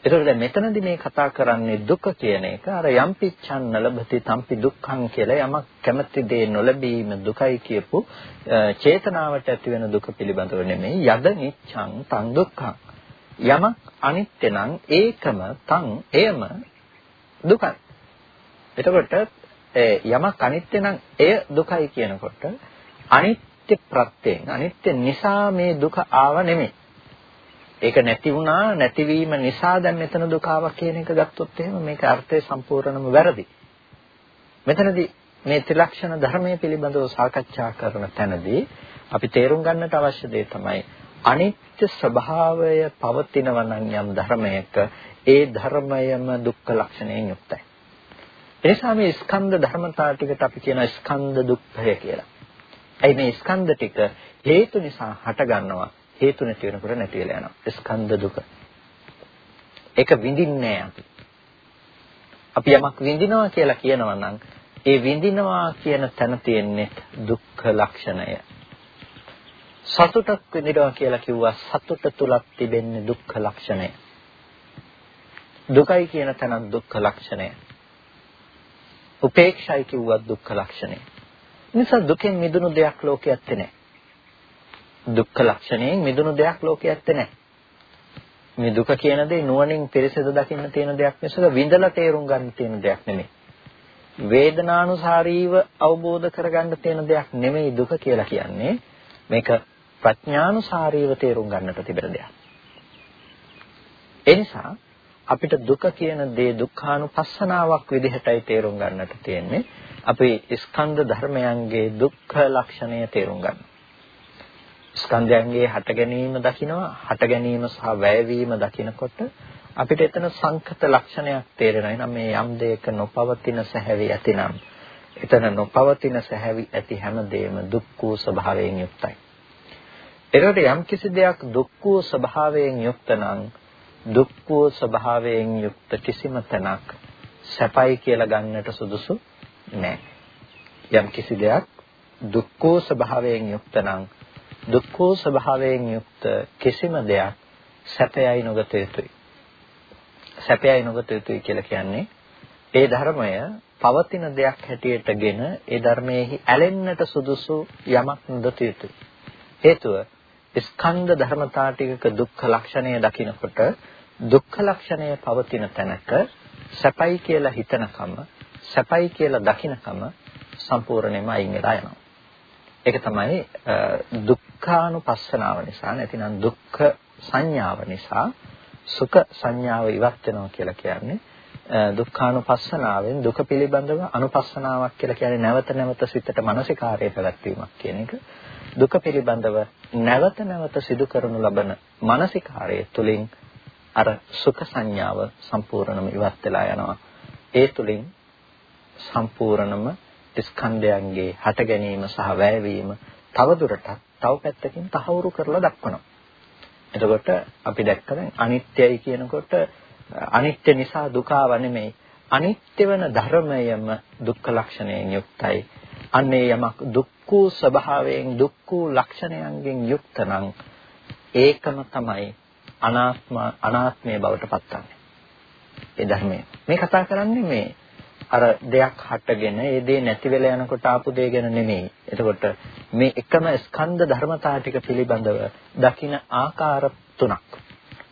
ඒතකොට දැන් මෙතනදී මේ කතා කරන්නේ දුක කියන එක අර යම් පිච්ඡන්න ලබති තම්පි දුක්ඛං කියලා යමක් කැමති දේ නොලැබීම දුකයි කියපු චේතනාවට ඇති වෙන දුක පිළිබඳව නෙමෙයි යද නිච්ඡං තං දුක්ඛං යමක් අනිත්‍ය නම් ඒකම තං එයම දුකයි එතකොට යමක් අනිත්‍ය නම් එය දුකයි කියනකොට අනිත්‍ය ප්‍රත්‍යයෙන් අනිත්‍ය නිසා මේ දුක ආව නෙමෙයි ඒක නැති වුණා නැතිවීම නිසා දැන් මෙතන දුක ආවා කියන එක ගත්තොත් එහෙම මේක අර්ථය සම්පූර්ණයෙන්ම වැරදි. මෙතනදී මේ ත්‍රිලක්ෂණ ධර්මයේ පිළිබඳව සාකච්ඡා කරන තැනදී අපි තේරුම් ගන්නට අවශ්‍ය දේ තමයි අනිත්‍ය ස්වභාවය පවතිනවා නම් යම් ධර්මයක ඒ ධර්මයම දුක්ඛ ලක්ෂණයෙන් යුක්තයි. එනිසා මේ ස්කන්ධ ධර්මතා ටිකට අපි කියන ස්කන්ධ දුක්ඛය කියලා. ඇයි මේ ස්කන්ධ ටික හේතු නිසා හට ගන්නවා හේතු නැති වෙනකොට නැති වෙලා යනවා. ස්කන්ධ දුක. ඒක විඳින්නේ අපි. අපි යමක් විඳිනවා කියලා කියනවා නම් ඒ විඳිනවා කියන තැන තියෙන්නේ දුක්ඛ ලක්ෂණය. සතුටක් විඳිනවා කියලා කිව්වා සතුට තුලක් තිබෙන්නේ දුක්ඛ ලක්ෂණය. දුකයි කියන තැන දුක්ඛ ලක්ෂණය. උපේක්ෂයි කිව්වත් දුක්ඛ ලක්ෂණය. නිසා දුකෙන් මිදුණු දෙයක් ලෝකයේ ඇත්තේ නැහැ. දුක්ඛ ලක්ෂණයෙන් මිදුණු දෙයක් ලෝකයේ ඇත්තේ නැහැ. මේ දුක කියන දේ නුවණින් පිරිසිදු දකින්න තියෙන දෙයක් මිසක විඳලා තේරුම් ගන්න තියෙන දෙයක් නෙමෙයි. වේදනානුසාරීව අවබෝධ කරගන්න තියෙන දෙයක් නෙමෙයි දුක කියලා කියන්නේ. මේක ප්‍රඥානුසාරීව තේරුම් ගන්නට තිබෙන දෙයක්. ඒ නිසා අපිට දුක කියන දේ දුක්ඛානුපස්සනාවක් විදිහටයි තේරුම් ගන්නට තියෙන්නේ. අපි ස්කන්ධ ධර්මයන්ගේ දුක්ඛ ලක්ෂණය තේරුම් ගන්නවා. ස්කන්ධයන්ගේ හට ගැනීම දකිනවා හට ගැනීම සහ වැයවීම දකිනකොට අපිට එතන සංකත ලක්ෂණයක් තේරෙනවා. එහෙනම් මේ යම් දෙයක නොපවතින සැහැවි ඇතිනම් එතන නොපවතින සැහැවි ඇති හැමදේම දුක් වූ ස්වභාවයෙන් යුක්තයි. එතකොට යම් කිසි දෙයක් දුක් වූ ස්වභාවයෙන් යුක්ත නම් දුක් වූ ස්වභාවයෙන් යුක්ත කිසිම තැනක් සැපයි කියලා ගන්නට සුදුසු නෑ. යම් කිසි දෙයක් දුක්ඛෝ ස්වභාවයෙන් යුක්ත නම් දුක්ඛෝ ස්වභාවයෙන් යුක්ත කිසිම දෙයක් සැපයයි නොගත යුතුයි. සැපයයි නොගත යුතුයි කියලා කියන්නේ ඒ ධර්මය පවතින දෙයක් හැටියටගෙන ඒ ධර්මයේහි ඇලෙන්නට සුදුසු යමක් නොදත යුතුයි. හේතුව ස්කන්ධ ධර්මතා ටිකක දුක්ඛ ලක්ෂණය දකිනකොට දුක්ඛ ලක්ෂණය පවතින තැනක සැපයි කියලා හිතනකම සැපයි කියලා දකිනකම සම්පූර්ණයෙන්ම අයින් වෙලා යනවා. ඒක තමයි දුක්ඛානුපස්සනාව නිසා නැතිනම් දුක්ඛ සංඥාව නිසා සුඛ සංඥාව ඉවත් වෙනවා කියලා කියන්නේ දුක්ඛානුපස්සනාවෙන් දුක පිළිබඳව අනුපස්සනාවක් කියලා කියන්නේ නැවත නැවත සිතට මානසිකාරය පැවැත්වීමක් කියන එක. දුක පිළිබඳව නැවත නැවත සිදු කරනු ලබන මානසිකාරය තුළින් අර සුඛ සංඥාව සම්පූර්ණයෙන්ම ඉවත් වෙලා යනවා. ඒ තුළින් සම්පූර්ණම ස්කන්ධයන්ගේ හට ගැනීම සහ වැයවීම තවදුරටත් තව පැත්තකින් තහවුරු කරලා දක්වනවා. එතකොට අපි දැක්ක දැන් අනිත්‍යයි කියනකොට අනිත්‍ය නිසා දුකාව නෙමෙයි අනිත්‍ය වෙන ධර්මයම දුක්ඛ ලක්ෂණයෙන් යුක්තයි. අන්නේ යමක් දුක්ඛ ස්වභාවයෙන් දුක්ඛ ලක්ෂණයන්ගෙන් යුක්ත නම් ඒකම තමයි අනාත්ම අනාත්මයේ බවට පත්වන්නේ. ඒ ධර්මය. මේ කතා කරන්නේ මේ අර දෙයක් හටගෙන ඒ දේ නැති වෙලා යනකොට ආපු දේ ගැන නෙමෙයි. එතකොට මේ එකම ස්කන්ධ ධර්මතා ටික පිළිබඳව දකින ආකාර තුනක්.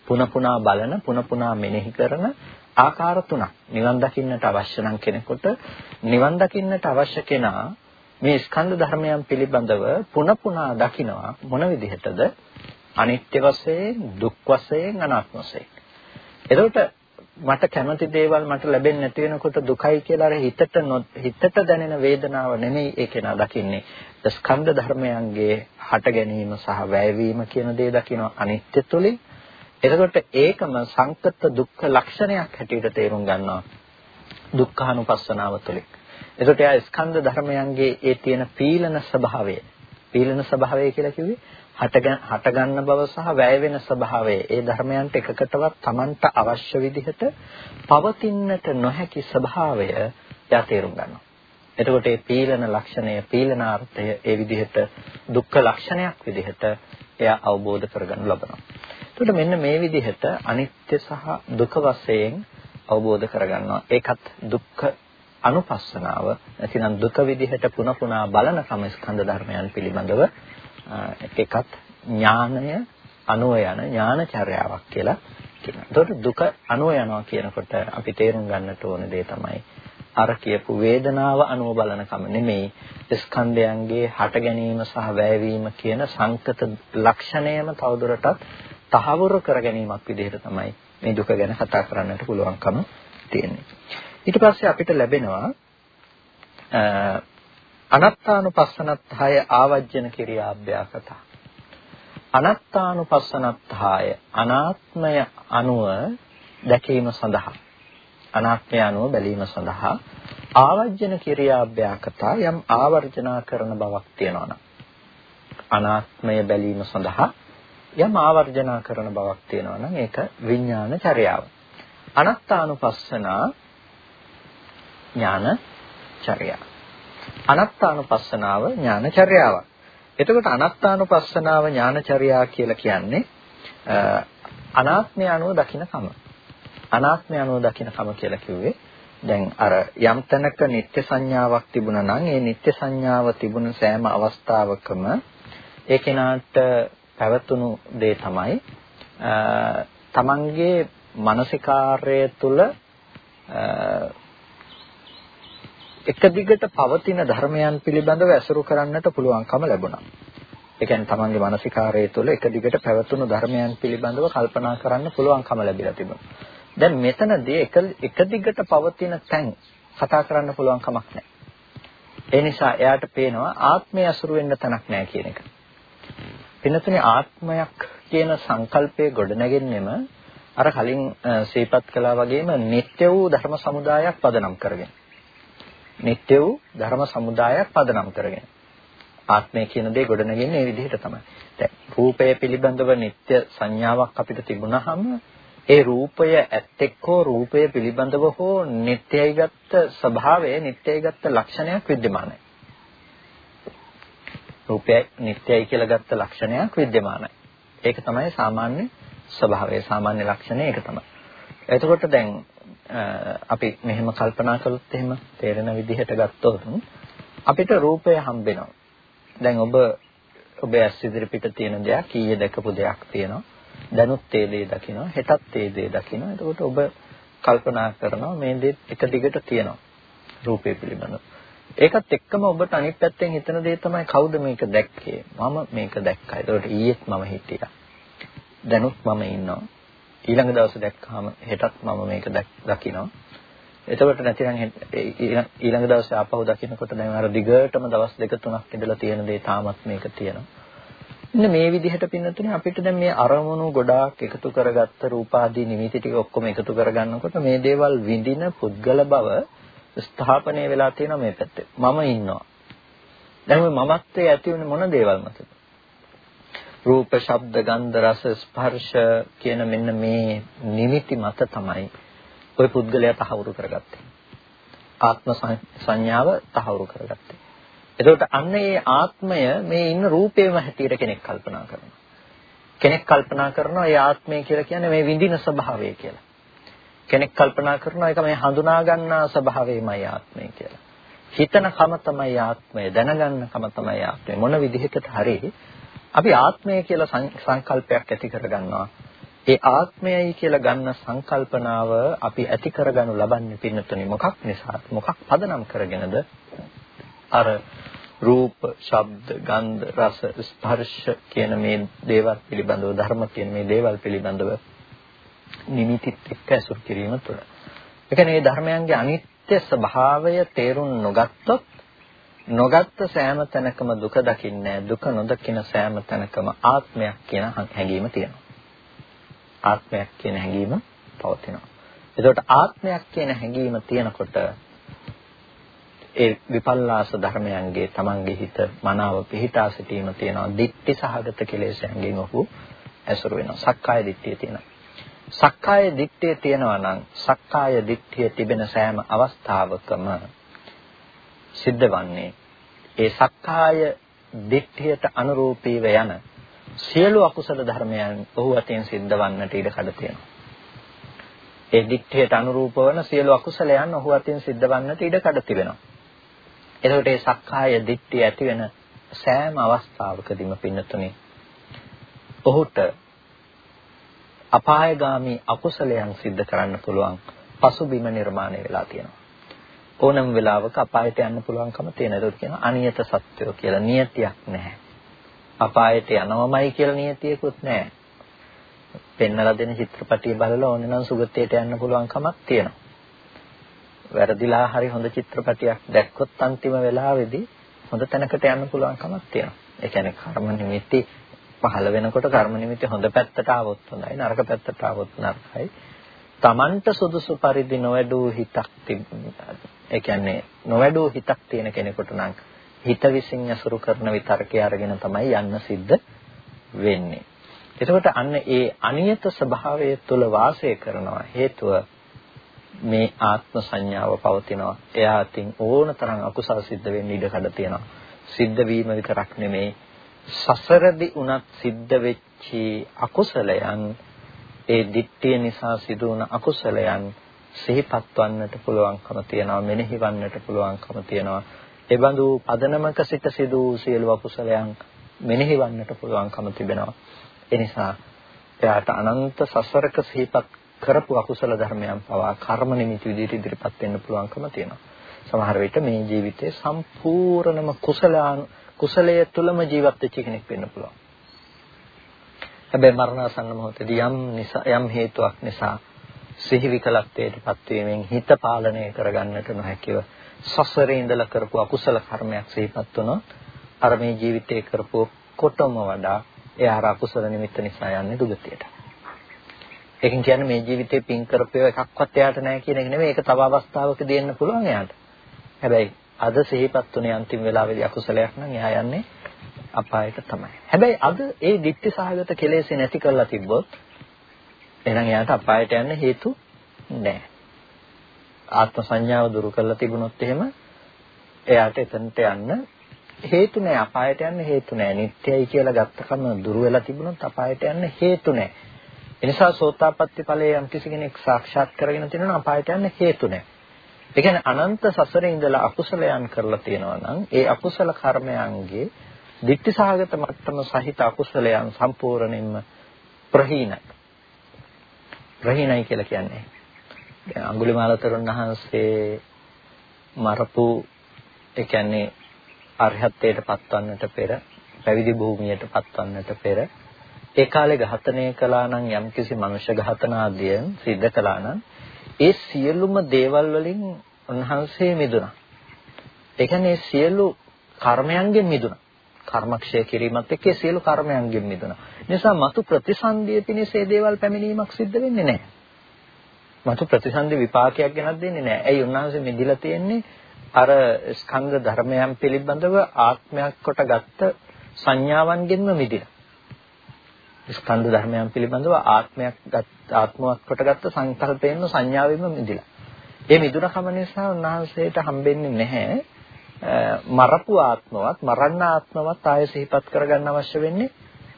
පුන පුනා බලන, පුන පුනා මෙනෙහි කරන ආකාර තුනක්. නිවන් දකින්නට අවශ්‍ය නම් කෙනෙකුට නිවන් දකින්නට අවශ්‍ය කෙනා මේ ස්කන්ධ ධර්මයන් පිළිබඳව පුන පුනා දකිනවා මොන විදිහටද? අනිත්‍ය වශයෙන්, දුක් වශයෙන්, අනාත්ම වශයෙන්. එතකොට මට කැමති දේවල් මට ලැබෙන්නේ නැති වෙනකොට දුකයි කියලා අර හිතට හිතට දැනෙන වේදනාව නෙමෙයි ඒක නා දකින්නේ. ස්කන්ධ ධර්මයන්ගේ හට ගැනීම සහ වැයවීම කියන දේ දකින්න අනිත්‍ය තුලින්. එතකොට ඒකම සංකත දුක්ඛ ලක්ෂණයක් හැටියට තේරුම් ගන්නවා. දුක්ඛානුපස්සනාව තුළින්. එතකොට එයා ස්කන්ධ ධර්මයන්ගේ ඒ තියෙන පීලන ස්වභාවය. පීලන ස්වභාවය කියලා කිව්වේ හට ගන්න බව සහ වැය වෙන ස්වභාවය ඒ ධර්මයන්ට එකකටවත් Tamanට අවශ්‍ය විදිහට පවතින්නට නොහැකි ස්වභාවය එයා තේරුම් ගන්නවා. එතකොට මේ පීලන ලක්ෂණය පීලනාර්ථය ඒ විදිහට දුක්ඛ ලක්ෂණයක් විදිහට එයා අවබෝධ කරගන්න ලබනවා. එතකොට මෙන්න මේ විදිහට අනිත්‍ය සහ දුක වශයෙන් අවබෝධ කරගන්නවා. ඒකත් දුක්ඛ අනුපස්සනාව නැතිනම් දුක විදිහට පුන පුනා බලන කම ස්කන්ධ ධර්මයන් පිළිබඳව එකත් ඥානය අනුව යන ඥානචර්යාවක් කියලා කියනවා. ඒතකොට දුක අනුව යනවා කියනකොට අපි තේරුම් ගන්නට ඕන දේ තමයි අර කියපු වේදනාව අනුව බලන කම නෙමෙයි ස්කන්ධයන්ගේ හට ගැනීම සහ වැයවීම කියන සංකත ලක්ෂණයම තවදුරටත් තහවුරු කර ගැනීමක් විදිහට තමයි මේ දුක ගැන කතා කරන්නට පුළුවන්කම තියෙන්නේ. ඊට පස්සේ අපිට ලැබෙනවා අනත්තානුපස්සනත්හය ආවජ්ජන කිරියාභ්‍යාසත අනත්තානුපස්සනත්හය අනාත්මය අනුව දැකීම සඳහා අනාත්මය අනුව බැලීම සඳහා ආවර්ජන කිරියාභ්‍යාකත යම් ආවර්ජනා කරන බවක් තියෙනවා නම් අනාත්මය බැලීම සඳහා යම් ආවර්ජනා කරන බවක් තියෙනවා නම් ඒක විඥාන චර්යාව. අනත්තානුපස්සනා ඥාන චර්යාව. අනත්තානුපස්සනාව ඥානචර්යාවක්. එතකොට අනත්තානුපස්සනාව ඥානචර්යා කියලා කියන්නේ අනාත්මය අනුව දකින්නකම. අනාත්මය අනුව දකින්නකම කියලා කිව්වේ දැන් අර යම් තැනක නිත්‍ය සංඥාවක් තිබුණා නම් ඒ නිත්‍ය සංඥාව තිබුණ සෑම අවස්ථාවකම ඒ කෙනාට පැවතුණු දේ තමයි තමන්ගේ මානසිකාර්යය තුළ එක දිගට පවතින ධර්මයන් පිළිබඳව ඇසුරු කරන්නට පුළුවන්කම ලැබුණා. ඒ කියන්නේ තමන්ගේ මානසිකාරය තුළ එක දිගට පැවතුණු ධර්මයන් පිළිබඳව කල්පනා කරන්න පුළුවන්කම ලැබිලා තිබුණා. දැන් මෙතනදී එක එක දිගට පවතින තැන් කතා කරන්න පුළුවන් කමක් නැහැ. ඒ නිසා එයාට පේනවා ආත්මය අසුරු වෙන්න තැනක් නැහැ කියන එක. පින්නතුනේ ආත්මයක් කියන සංකල්පය ගොඩනැගෙන්නෙම අර කලින් සීපත් කළා වගේම නিত্য වූ ධර්ම සමුදායක් පදනම් කරගෙන. නිට්ටය වූ ධර්ම සමුදායක් පදනම් කරගෙන. ආත්මය කියන දේ ගොඩනගන්නේ මේ විදිහට තමයි. දැන් රූපය පිළිබඳව නිට්ටය සංඥාවක් අපිට තිබුණාම ඒ රූපය ඇත්තෙක් හෝ රූපය පිළිබඳව හෝ නිට්ටයයි ගත්ත ස්වභාවය නිට්ටයයි ගත්ත ලක්ෂණයක් विद्यමානයි. රූපය නිට්ටයයි කියලා ගත්ත ලක්ෂණයක් विद्यමානයි. ඒක තමයි සාමාන්‍ය ස්වභාවය සාමාන්‍ය ලක්ෂණය ඒක තමයි. එතකොට දැන් අපි මෙහෙම කල්පනා කළොත් එහෙම තේරෙන විදිහට ගත්තොත් අපිට රූපය හම්බෙනවා. දැන් ඔබ ඔබ ඇස් ඉදිරි පිට තියෙන දෙයක් කීයේ දැකපු දෙයක් තියෙනවා. දැනුත් ඒ දේ දකිනවා, හෙටත් ඒ දේ දකිනවා. එතකොට ඔබ කල්පනා කරනවා මේ දේ එක දිගට තියෙනවා. රූපේ පිළිබඳව. ඒකත් එක්කම ඔබට අනිත් පැත්තෙන් හිතන දේ තමයි කවුද මේක දැක්කේ? මම මේක දැක්කා. ඒකට ඊයේත් මම හිටියා. දැනුත් මම ඉන්නවා. ඊළඟ දවසේ දැක්කහම හෙටත් මම මේක දකිනවා. එතකොට නැතිනම් ඊළඟ දවසේ ආපහු දකින්නකොට දැන් අර දිගටම දවස් දෙක තුනක් ඉඳලා තියෙන දේ තාමත් මේක තියෙනවා. ඉන්න මේ විදිහට පින්නතුනේ අපිට දැන් මේ අරමුණු ගොඩාක් එකතු කරගත්ත රූපාදී නිමිති ටික ඔක්කොම එකතු කරගන්නකොට මේ දේවල් විඳින පුද්ගල බව ස්ථාපනය වෙලා තියෙනවා මේ පැත්තේ. මම ඉන්නවා. දැන් මේ මමත්වයේ ඇති වෙන මොන දේවල් මතද? රූප, ශබ්ද, ගන්ධ, රස, ස්පර්ශ කියන මෙන්න මේ නිමිති මත තමයි ওই පුද්ගලයා තහවුරු කරගත්තේ. ආත්ම සංඥාව තහවුරු කරගත්තේ. එතකොට අන්න ඒ ආත්මය මේ ඉන්න රූපේම හැටියට කෙනෙක් කල්පනා කරනවා. කෙනෙක් කල්පනා කරනවා ඒ ආත්මය කියලා කියන්නේ මේ විඳින ස්වභාවය කියලා. කෙනෙක් කල්පනා කරනවා ඒක මේ හඳුනා ගන්නා ස්වභාවයමයි ආත්මය කියලා. හිතන කම තමයි ආත්මය දැනගන්න කම තමයි ආත්මය මොන විදිහකට හරි අපි ආත්මය කියලා සංකල්පයක් ඇති කරගන්නවා. ඒ ආත්මයයි කියලා ගන්න සංකල්පනාව අපි ඇති කරගනු ලබන්නේ පින්නතුනි. මොකක් නිසාද මොකක් පදනම් කරගෙනද? අර රූප, ශබ්ද, ගන්ධ, රස, ස්පර්ශ කියන මේ දේවල් පිළිබඳව ධර්ම කියන මේ දේවල් පිළිබඳව නිමිතිත් එක්ක ඇසුරු කිරීම තුළ. ඒ කියන්නේ මේ ධර්මයන්ගේ අනිත්‍ය ස්වභාවය තේරුම් නොගත්තොත් නොගත්ත සෑම තැනකම දුක දකින්නේ දුක නොදකින සෑම තැනකම ආත්මයක් කියන හැඟීම තියෙනවා. ආත්මයක් කියන හැඟීම පවතිනවා. එතකොට ආත්මයක් කියන හැඟීම තියෙනකොට ඒ විපල්ලාස ධර්මයන්ගේ තමන්ගේ හිත මනාව පිහිටා සිටීම තියෙනවා. දික්ටි සහගත කෙලෙසයන්ගෙන් ඔහු ඇසුරු වෙනවා. සක්කාය දිට්ඨිය තියෙනවා. සක්කාය දිට්ඨිය තියෙනවා නම් සක්කාය දිට්ඨිය තිබෙන සෑම අවස්ථාවකම සිද්ධ වන්නේ ඒ සක්කාය දිට්ඨියට අනුරූපීව යන සියලු අකුසල ධර්මයන් ඔහු අතෙන් සිද්ධ වන්නට ඉඩ කඩ තියෙනවා. ඒ දික්ඨයට අනුරූප වන සියලු අකුසලයන් ඔහු අතින් සිද්ධ වන්නට ඉඩ කඩ තිබෙනවා. එතකොට මේ සක්කාය දිට්ඨිය ඇති වෙන සෑම අවස්ථාවකදීම පින්නතුනේ ඔහුට අපායগামী අකුසලයන් සිද්ධ කරන්න පුළුවන් පසුබිම නිර්මාණය වෙලා තියෙනවා. ඕනම වෙලාවක අපායට යන්න පුළුවන්කම තියෙන. ඒක කියනවා අනියත සත්‍යය කියලා. නියතියක් නැහැ. අපායට යනවමයි කියලා නියතියකුත් නැහැ. පෙන්නලා දෙන චිත්‍රපටිය බලලා ඕනේ නම් සුගතියට යන්න පුළුවන් කමක් තියෙනවා. වැරදිලා හරි හොඳ චිත්‍රපටියක් දැක්කොත් අන්තිම වෙලාවේදී හොඳ තැනකට යන්න පුළුවන් කමක් තියෙනවා. ඒ කියන්නේ කර්ම නිමිති පහළ වෙනකොට කර්ම නිමිති හොඳ පැත්තට ආවොත් හොඳයි නරක පැත්තට ආවොත් නරකයි. Tamanට සුදුසු පරිදි නොවැඩූ හිතක් ඒ කියන්නේ නොවැඩූ හිතක් තියෙන කෙනෙකුට නම් හිත විසින් අසුරු කරන විතර්කය අරගෙන තමයි යන්න සිද්ධ වෙන්නේ. එතකොට අන්න ඒ අනියත ස්වභාවය තුළ වාසය කරනවා හේතුව මේ ආත්ම සංඥාව පවතිනවා. එයා අතින් ඕන තරම් අකුසල් සිද්ධ වෙන්න ඉඩ කඩ තියෙනවා. සිද්ධ වීම විතරක් නෙමේ සසරදී උනත් සිද්ධ වෙච්චි අකුසලයන් ඒ දිට්ඨිය නිසා සිදු වුණ අකුසලයන් සිහිපත් වන්නට පුළුවන්කම තියෙනවා මෙනෙහි වන්නට පුළුවන්කම තියෙනවා ඒ බඳු පදනමක සිට සිදු වූ සියලු අකුසලයන් මෙනෙහි වන්නට පුළුවන්කම තිබෙනවා. ඒ නිසා එයාට අනන්ත සසරක සිහිපත් කරපු අකුසල ධර්මයන් පවා කර්ම නිමිති විදිහට ඉදිරිපත් වෙන්න පුළුවන්කම තියෙනවා. සමහර විට මේ ජීවිතේ සම්පූර්ණම කුසලාන කුසලයේ තුලම ජීවත් වෙච්ච කෙනෙක් වෙන්න පුළුවන්. හැබැයි මරණාසන්න මොහොතේදී යම් නිසා යම් හේතුවක් නිසා සිහි විකලත්වයටපත් වීමෙන් හිත පාලනය කරගන්නට නොහැකිව සසරේ ඉඳලා කරපු අකුසල කර්මයක් සිහිපත් වුණොත් අර මේ ජීවිතේ කරපු කොටම වඩා එයා අර අකුසල නිමිත්ත නිසා යන්නේ දුගතියට. ඒකෙන් කියන්නේ මේ ජීවිතේ පින් කරපු එකක්වත් එයාට නැහැ කියන එක නෙමෙයි ඒක තව අවස්ථාවක දෙන්න පුළුවන් එයාට. හැබැයි අද සිහිපත් වුණේ අන්තිම වෙලාවේදී අකුසලයක් නම් එයා යන්නේ අපායට තමයි. හැබැයි අද ඒ ditthi සහගත කෙලෙස් නැති කරලා තිබ්බොත් එහෙනම් එයාට අපායට යන්න හේතු නැහැ. ආත්ම සංඥාව දුරු කරලා තිබුණොත් එහෙම එයාට එතනට යන්න හේතු නැහැ. අපායට යන්න හේතු නැහැ. නිට්ටයයි කියලා ගත්තකම දුරු වෙලා තිබුණොත් අපායට යන්න හේතු නැහැ. එනිසා සෝතාපට්ටි ඵලයේ යම් කිසි කෙනෙක් සාක්ෂාත් කරගෙන තිනවා අපායට යන්න හේතු නැහැ. ඒ කියන්නේ අනන්ත සසරේ ඉඳලා අකුසලයන් කරලා තියෙනවා නම් ඒ අකුසල කර්මයන්ගේ ditthිසහගත මට්ටම සහිත අකුසලයන් සම්පූර්ණයෙන්ම ප්‍රහීනයි. ප්‍රහීනයි කියලා කියන්නේ දැන් අඟුලිමාල තරුණ වහන්සේ මරපු ඒ කියන්නේ අරහත්ත්වයට පත්වන්නට පෙර පැවිදි භූමියට පත්වන්නට පෙර ඒ කාලේ ඝාතනය කළා නම් යම්කිසි මනුෂ්‍ය ඝාතන ආදියන් සිද්ධ කළා නම් ඒ සියලුම දේවල් වලින් උන්වහන්සේ මිදුණා. ඒ කියන්නේ සියලු කර්මයන්ගෙන් මිදුණා. කර්මක්ෂය කිරීමත් එක්ක සියලු කර්මයන්ගෙන් මිදුණා. නිසා මතු ප්‍රතිසන්දිය පිණිස මේ දේවල් පැමිණීමක් සිද්ධ වෙන්නේ නැහැ. මතු ප්‍රතිසන්දි විපාකයක් ගැනත් දෙන්නේ නැහැ. ඇයි උන්වහන්සේ මිදිලා තියෙන්නේ අර ස්කන්ධ ධර්මයන් පිළිබඳව ආත්මයක් කොට ගත්ත සංඥාවන්ගෙන්ම මිදිලා. ස්කන්ධ ධර්මයන් පිළිබඳව ආත්මයක් ආත්මයක් කොටගත්ත සංකල්පයෙන්ම සංඥාවෙන්ම මිදිලා. ඒ මිදුණකම නිසා උන්වහන්සේට හම්බෙන්නේ නැහැ මරපු ආත්මවත් මරන්න ආත්මවත් ආය සිහිපත් කරගන්න අවශ්‍ය වෙන්නේ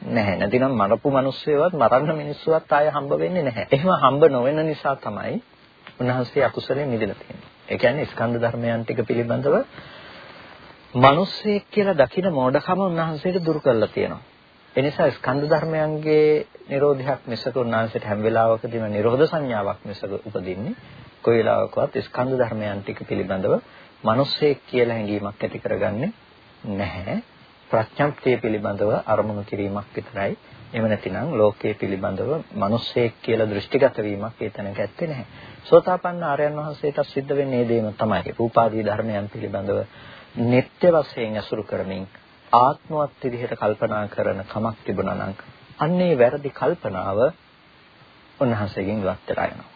නැහැ. නැතිනම් මරපු මිනිස්සුවත් මරන්න මිනිස්සුවත් ආය හම්බ වෙන්නේ නැහැ. එහෙම හම්බ නොවන නිසා තමයි උන්වහන්සේ අකුසලයෙන් මිදලා තියෙන්නේ. ඒ කියන්නේ ස්කන්ධ ධර්මයන් ටික පිළිබඳව මිනිස්සෙක් කියලා දකින මෝඩකම උන්වහන්සේට දුරු කරලා තියෙනවා. එනිසා ස්කන්ධ ධර්මයන්ගේ නිරෝධයක් මිසක උන්වහන්සේට හැම වෙලාවකදීම නිරෝධ සංඥාවක් මිසක උපදින්නේ කොයි වෙලාවකවත් ස්කන්ධ ධර්මයන් ටික පිළිබඳව මිනිස්සෙක් කියලා හැඟීමක් ඇති කරගන්නේ නැහැ. ප්‍රඥප්තිය පිළිබඳව අරමුණු කිරීමක් විතරයි. එහෙම නැතිනම් ලෝකයේ පිළිබඳව මිනිස්සෙක් කියලා දෘෂ්ටිගත වීමක් ඒතනක ඇත්තේ නැහැ. සෝතාපන්න ආර්යයන් වහන්සේට සිද්ධ වෙන්නේ මේ දේම තමයි. රූපාදී ධර්මයන් පිළිබඳව නිත්‍ය වශයෙන් අසුරු කරමින් ආත්මවත් විදිහට කල්පනා කරන කමක් තිබුණා නම් අන්නේ වැරදි කල්පනාව උන්වහන්සේගෙන් ඉවත් වෙලා යනවා.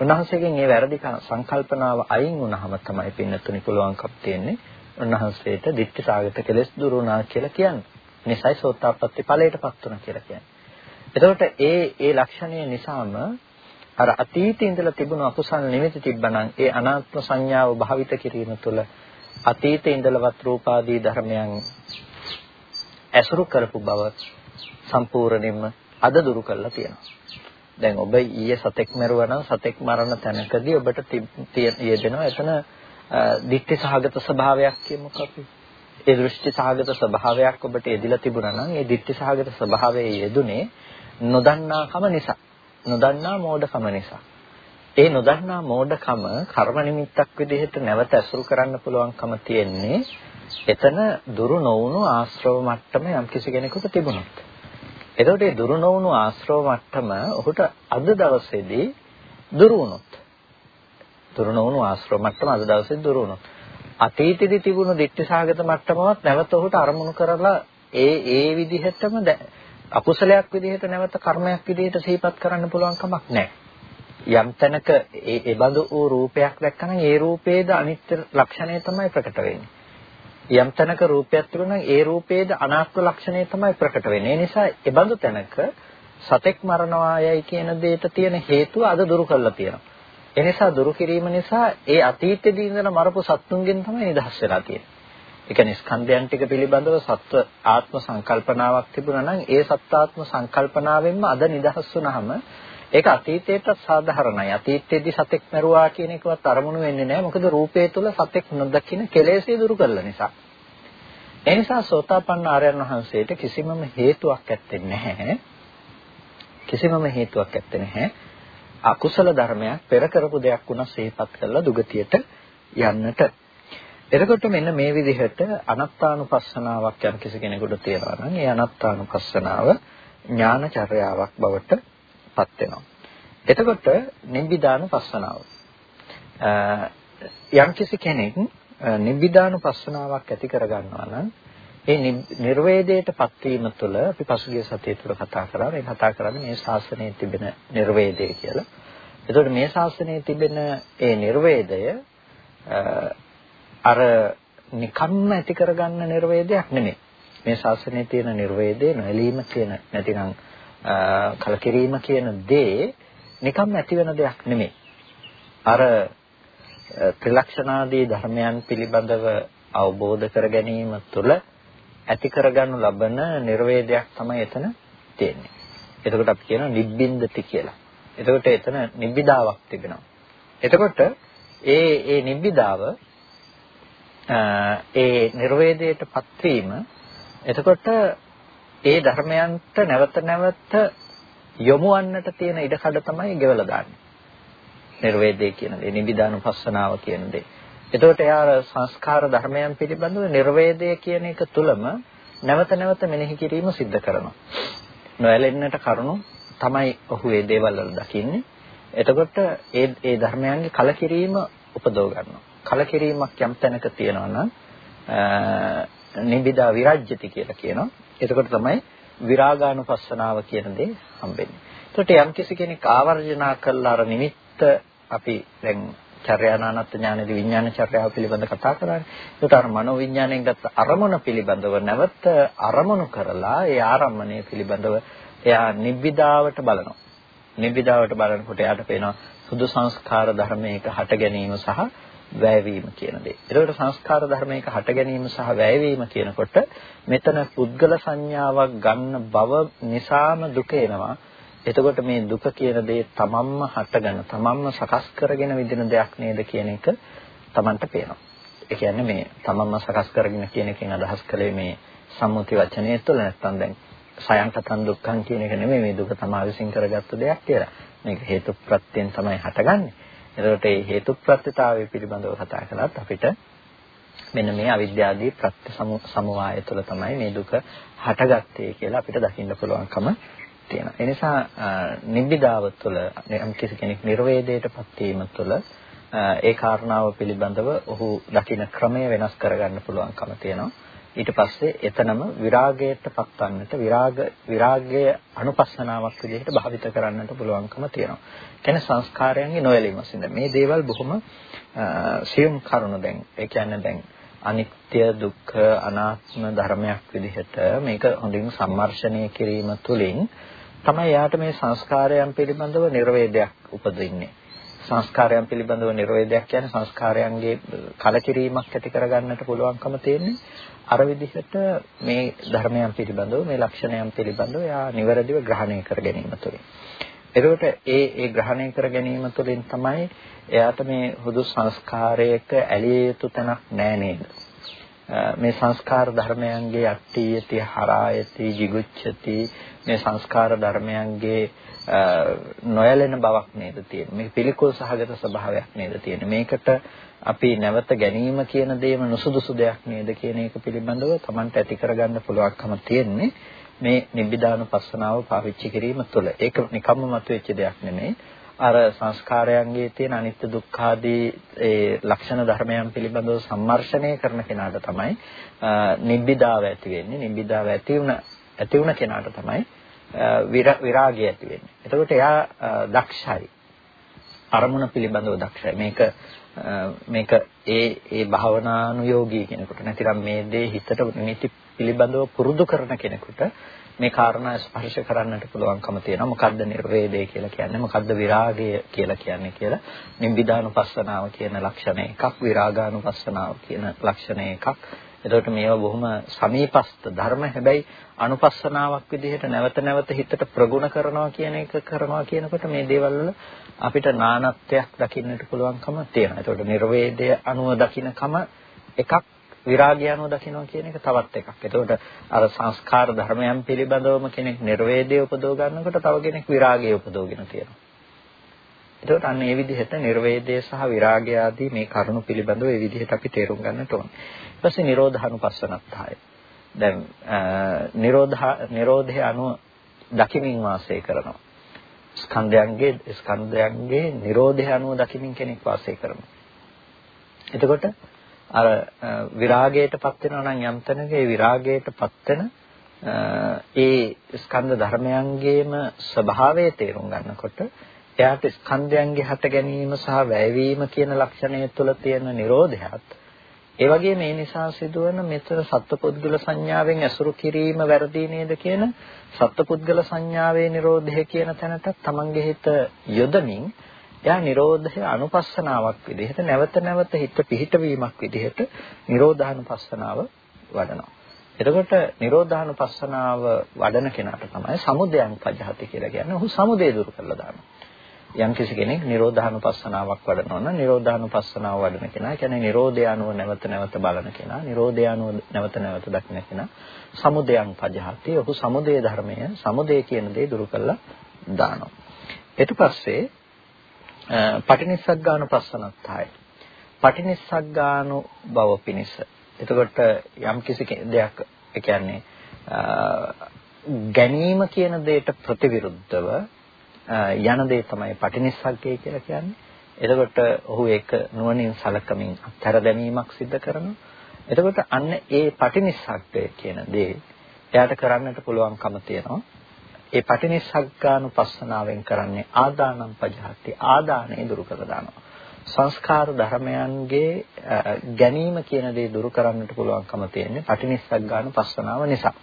උන්වහන්සේගෙන් මේ වැරදි සංකල්පනාව අයින් වුණාම තමයි පින්නතුනි පුළුවන්කම් තියෙන්නේ උන්වහන්සේට ditthi සාගත කෙලෙස් දුරු වුණා කියලා කියන්නේ. නිසයි සෝතාපට්ටි ඵලයටපත් වුණා කියලා කියන්නේ. එතකොට ඒ ඒ ලක්ෂණය නිසාම අර අතීතයේ ඉඳලා තිබුණු අකුසල් නිමිති තිබ්බනම් ඒ අනාත්ම සංඥාව භාවිත කිරීම තුළ අතීතයේ ඉඳලවත් රූපාදී ධර්මයන් ඇසුරු කරපු බව සම්පූර්ණයෙන්ම අද දුරු කරලා තියෙනවා. දැන් ඔබ ඊයේ සතෙක් මරුවා නම් සතෙක් මරණ තැනකදී ඔබට යෙදෙනවා එතන දික්ටි සහගත ස්වභාවයක් කියමුකෝ අපි. ඒ දෘෂ්ටි සහගත ස්වභාවයක් ඔබට යෙදිලා තිබුණා නම් ඒ දික්ටි සහගත ස්වභාවයේ යෙදුනේ නොදන්නාකම නිසා. නොදන්නා මෝඩකම නිසා. ඒ නොදන්නා මෝඩකම කර්ම නිමිත්තක් විදිහට නැවත ඇසුරු කරන්න පුළුවන්කම තියෙන්නේ එතන දුරු නොවුණු ආශ්‍රව මට්ටම යම්කිසි කෙනෙකුට තිබුණොත්. එතකොට මේ දුරු නොවුණු ආශ්‍රව මට්ටම ඔහුට අද දවසේදී දුරු වුණොත්. දුරු නොවුණු ආශ්‍රව මට්ටම අද දවසේදී දුරු වුණොත්. අතීතෙදි තිබුණු ditthිසහගත මට්ටමවත් නැවත ඔහුට අරමුණු කරලා ඒ ඒ විදිහටම අකුසලයක් විදිහට නැවත කර්මයක් විදිහට සිහිපත් කරන්න පුළුවන් කමක් නැහැ. යම් තැනක ඒ ඒ බඳු වූ රූපයක් දැක්කම ඒ රූපේද අනිත්‍ය ලක්ෂණය තමයි ප්‍රකට වෙන්නේ. යම් තැනක රූපයක් තිබුණා ඒ රූපේද අනාත්ම ලක්ෂණය තමයි ප්‍රකට වෙන්නේ. ඒ නිසා ඒ බඳු තැනක සතෙක් මරණවායයි කියන දෙයට තියෙන හේතුව අද දුරු කරලා තියෙනවා. ඒ නිසා දුරු කිරීම නිසා ඒ අතීතයේදී ඉඳලා මරපු සත්තුන්ගෙන් තමයි නිදහස් වෙලා තියෙන්නේ. ඒ කියන්නේ ස්කන්ධයන් ටික පිළිබඳව සත්ව ආත්ම සංකල්පනාවක් තිබුණා නම් ඒ සත්‍යාත්ම සංකල්පනාවෙන්ම අද නිදහස් වුණාම ඒක අතීතයට සාධාරණයි. අතීතයේදී සතෙක් මරුවා කියන එකවත් අරමුණු වෙන්නේ නැහැ. මොකද රූපය තුල සතෙක් නොදකින කෙලෙසේ දුරු කළ නිසා. ඒ නිසා සෝතාපන්න ආර්යයන් වහන්සේට කිසිමම හේතුවක් ඇත්තේ නැහැ. කිසිමම හේතුවක් ඇත්තේ නැහැ. අකුසල ධර්මයක් පෙර කරපු දෙයක් වුණා සිහිපත් කරලා දුගතියට යන්නට. එතකොට මෙන්න මේ විදිහට අනත්තානුපස්සනාවක් යම් කිසි කෙනෙකුට තියෙනවා නම් ඒ අනත්තානුපස්සනාව ඥානචර්යාවක් බවට පත් වෙනවා. එතකොට නිබ්බිදානුපස්සනාව. යම්කිසි කෙනෙක් නිබ්බිදානුපස්සනාවක් ඇති කරගන්නවා නම් ඒ නිර්වේදයටපත් වීම තුළ අපි පසුගිය සතිය තුළ කතා කරා මේ කතා කරන්නේ මේ ශාසනයේ තිබෙන නිර්වේදය කියලා. එතකොට මේ ශාසනයේ තිබෙන ඒ නිර්වේදය අර නිකම්ම ඇති කරගන්න නිර්වේදයක් නෙමෙයි. මේ ශාසනයේ තියෙන නිර්වේදේ නොඇලීම කියන නැතිනම් කලකිරීම කියන දේ නිකම් ඇති වෙන දෙයක් නෙමෙයි. අර ත්‍රිලක්ෂණාදී ධර්මයන් පිළිබඳව අවබෝධ කර ගැනීම තුළ ඇති කරගනු ලබන නිර්වේදයක් තමයි එතන තියෙන්නේ. එතකොට අපි කියනවා නිබ්බින්දති කියලා. එතකොට එතන නිබ්බිදාවක් තිබෙනවා. එතකොට ඒ ඒ නිබ්බිදාව ඒ නිර්වේදයටපත් වීම එතකොට ඒ ධර්මයන්ට නැවත නැවත යොමුවන්නට තියෙන ඉඩකඩ තමයි ගෙවලා දාන්නේ. නිර්වේදේ කියන දේ, නිබිදානුපස්සනාව කියන දේ. එතකොට එයා සංස්කාර ධර්මයන් පිළිබඳව නිර්වේදය කියන එක තුලම නැවත නැවත මෙනෙහි කිරීම සිද්ධ කරනවා. නොයැලෙන්නට කරුණු තමයි ඔහු මේ දේවල් වල දකින්නේ. එතකොට ඒ ඒ ධර්මයන්ගේ කලකිරීම උපදව ගන්නවා. කලකිරීමක් යම් තැනක තියෙනවා නම් නිබිදා විරජ්‍යති කියලා කියනවා. එතකොට තමයි විරාගානුපස්සනාව කියන දේ හම්බෙන්නේ. එතකොට යම් කිසි කෙනෙක් ආවර්ජනා කළා අර නිමිත්ත අපි දැන් චර්යානානත් ඥානදී විඥාන චර්යාව පිළිබඳ කතා කරන්නේ. ඒකට අර මනෝ විඥාණයෙන් ගත්ත අරමුණ පිළිබඳව නැවත අරමුණු කරලා ඒ ආරම්මණය පිළිබඳව එයා නිබ්බිදාවට බලනවා. නිබ්බිදාවට බලනකොට එයාට පේනවා සුදු සංස්කාර ධර්මයක හට ගැනීම සහ වැයවීම කියන දේ. ඒකට සංස්කාර ධර්මයක හට ගැනීම සහ වැයවීම කියනකොට මෙතන පුද්ගල සංඥාවක් ගන්න බව නිසාම දුක එනවා. එතකොට මේ දුක කියන දේ තමන්ම හටගෙන තමන්ම සකස් කරගෙන විදින දෙයක් නේද කියන එක තමන්ට පේනවා. ඒ කියන්නේ මේ තමන්ම සකස් කරගෙන කියන එකෙන් අදහස් කළේ මේ සම්මුති වචනය තුළ නැත්තම් දැන් සයන්කතන් දුක්ඛං කියන එක නෙමෙයි මේ දුක තමා විසින් කරගත්ත දෙයක් කියලා. මේක හේතු ප්‍රත්‍යයෙන් තමයි හටගන්නේ. එතකොට මේ හේතු ප්‍රත්‍යතාවය පිළිබඳව කතා කළත් අපිට මෙන්න මේ අවිද්‍යාදී ප්‍රත්‍ය සමුවාය තුළ තමයි මේ දුක හටගත්තේ කියලා අපිට දකින්න පුළුවන්කම තියෙනවා. ඒ නිසා නිබ්බිදාව තුළ යම් කිසි කෙනෙක් නිර්වේදයටපත් වීම තුළ ඒ කාරණාව පිළිබඳව ඔහු දකින ක්‍රමය වෙනස් කරගන්න පුළුවන්කම තියෙනවා. ඊට පස්සේ එතනම විරාගයට පත්වන්නට විරාග විරාගය අනුපස්සනාවක් විදිහට භාවිත කරන්නට පුළුවන්කම තියෙනවා. කියන්නේ සංස්කාරයන්ගේ නොයලීම සින්ද මේ දේවල් බොහොම සියුම් කරුණු දැන් ඒ කියන්නේ දැන් අනිත්‍ය දුක්ඛ අනාත්ම ධර්මයක් විදිහට මේක හොඳින් සම්මර්ෂණය කිරීම තුළින් තමයි යාට මේ සංස්කාරයන් පිළිබඳව නිර්වේදයක් උපදින්නේ. සංස්කාරයන් පිළිබඳව නිර්වේදයක් කියන්නේ සංස්කාරයන්ගේ කලකිරීමක් ඇති කරගන්නට පුළුවන්කම තියෙන්නේ. අර විදිහට මේ ධර්මයන් පිළිබඳව මේ ලක්ෂණයන් පිළිබඳව යා නිවැරදිව ග්‍රහණය කර ගැනීම තුළින්. එතකොට ඒ ඒ ග්‍රහණය කර ගැනීම තුළින් තමයි එයාට මේ හුදු සංස්කාරයක ඇලිය යුතු තැනක් නෑ නේද? මේ සංස්කාර ධර්මයන්ගේ අට්ඨියති හරායති jigucchati මේ සංස්කාර ධර්මයන්ගේ නොයැලෙන බවක් නේද තියෙන්නේ. මේ පිළිකුල් සහගත ස්වභාවයක් නේද තියෙන්නේ. මේකට අපි නැවත ගැනීම කියන දේම නුසුදුසු දෙයක් නේද කියන එක පිළිබඳව Tamanට ඇති කරගන්න පුළුවන්කම තියෙන්නේ මේ නිබ්බිදානුපස්සනාව පාවිච්චි කිරීම තුළ. ඒක නිකම්ම මතුවෙච්ච දෙයක් නෙමෙයි. අර සංස්කාරයන්ගේ තියෙන අනිත්‍ය දුක්ඛ ආදී ඒ ලක්ෂණ ධර්මයන් පිළිබඳව සම්මර්ෂණය කරන කෙනාට තමයි නිබ්බිදාව ඇති වෙන්නේ. නිබ්බිදාව ඇති වුණ ඇති වුණ කෙනාට තමයි විරාගය ඇති වෙන්නේ. එතකොට එයා දක්ෂයි. අරමුණ පිළිබඳව දක්ෂයි. මේක මේක ඒ ඒ භාවනානුයෝගී කෙනෙකුට නැතිනම් මේ දේ හිතට නිති පිළිබඳව පුරුදු කරන කෙනෙකුට මේ කාරණා ස්පර්ශ කරන්නට පුළුවන්කම තියෙනවා. මොකද්ද නිර්වේදය කියලා කියන්නේ? මොකද්ද විරාගය කියලා කියන්නේ කියලා. නිබ්බිදානුපස්සනාව කියන ලක්ෂණ එකක්, විරාගානුපස්සනාව කියන ලක්ෂණ එකක්. එතකොට මේවා බොහොම සමීපස්ත ධර්ම හැබැයි අනුපස්සනාවක් විදිහට නැවත නැවත හිතට ප්‍රගුණ කරනවා කියන එක කරනවා කියනකොට මේ දේවල් වල අපිට නානත්වයක් දකින්නට පුළුවන්කම තියෙනවා. එතකොට නිර්වේදය අනුව දකින්නකම එකක් විරාගය අනුව දකිනවා කියන එක තවත් එකක්. එතකොට අර සංස්කාර ධර්මයන් පිළිබඳවම කෙනෙක් නිර්වේදය උපදව ගන්නකොට තව කෙනෙක් විරාගය උපදවගෙන තියෙනවා. එතකොට අන්න ඒ විදිහට නිර්වේදය සහ විරාගය ආදී මේ කරුණු පිළිබඳව ඒ විදිහට අපි තේරුම් ගන්නට ඕනේ. ඊට පස්සේ නිරෝධානුපස්සනත්හය. දැන් නිරෝධ නිරෝධය අනුව දකිමින් වාසය කරනවා. ස්කන්ධයන්ගේ ස්කන්ධයන්ගේ නිරෝධය අනුව දකිමින් කෙනෙක් වාසය කරනවා. එතකොට අර විරාගයටපත් වෙනවා නම් යම් තැනක ඒ විරාගයටපත් වෙන ඒ ස්කන්ධ ධර්මයන්ගේම ස්වභාවය තේරුම් ගන්නකොට එයාට ස්කන්ධයන්ගේ හට ගැනීම සහ වැයවීම කියන ලක්ෂණය තුළ තියෙන Nirodhayat ඒ වගේ මේ නිසා සිදුවන මෙතන සත්පුද්ගල සංඥාවෙන් ඇසුරු කිරීම වැරදි නේද කියන සත්පුද්ගල සංඥාවේ Nirodha කියන තැනට තමන්ගේ හිත යොදමින් එයා Nirodha අනුපස්සනාවක් විදිහට නැවත නැවත හිත පිහිටවීමක් විදිහට Nirodhaනුපස්සනාව වඩනවා. එතකොට Nirodhanupassanaව වඩන කෙනාට තමයි සමුදයන් පජහති කියලා කියන්නේ. ඔහු සමුදය දුරු කරලා දානවා. යම් කිසි කෙනෙක් Nirodhanupassanaවක් වඩනවා නම් Nirodhanupassanaව වඩන කෙනා කියන්නේ Nirodha අනුව නැවත නැවත බලන කෙනා, Nirodha අනුව නැවත නැවත දක්න කෙනා සමුදයන් පජහති. ඔහු සමුදය ධර්මය, සමුදය කියන දේ දුරු කරලා දානවා. ඊට පස්සේ පටිනිස්සග්ගානුපස්සනත්හයි. පටිනිස්සග්ගානු බව පිනිස එතකොට යම් කිසි දෙයක් ඒ කියන්නේ ගැනීම කියන දෙයට ප්‍රතිවිරුද්ධව යන දේ තමයි පටිනිස්සග්ගය කියලා කියන්නේ. එතකොට ඔහු ඒක නුවණින් සලකමින් අත්හැර දැමීමක් සිදු කරනවා. එතකොට අන්න ඒ පටිනිස්සග්ගය කියන දේ එයාට කරන්නට පුළුවන්කම තියෙනවා. ඒ පටිනිස්සග්ගානුපස්සනාවෙන් කරන්නේ ආදානම් පජහති ආදානෙ දුරු කර දානවා. සංස්කාර ධර්මයන්ගේ ගැනීම කියන දේ දුරු කරන්නට පුළුවන්කම තියෙන්නේ පටිනිස්සග්ගාන පස්සනාව නිසා.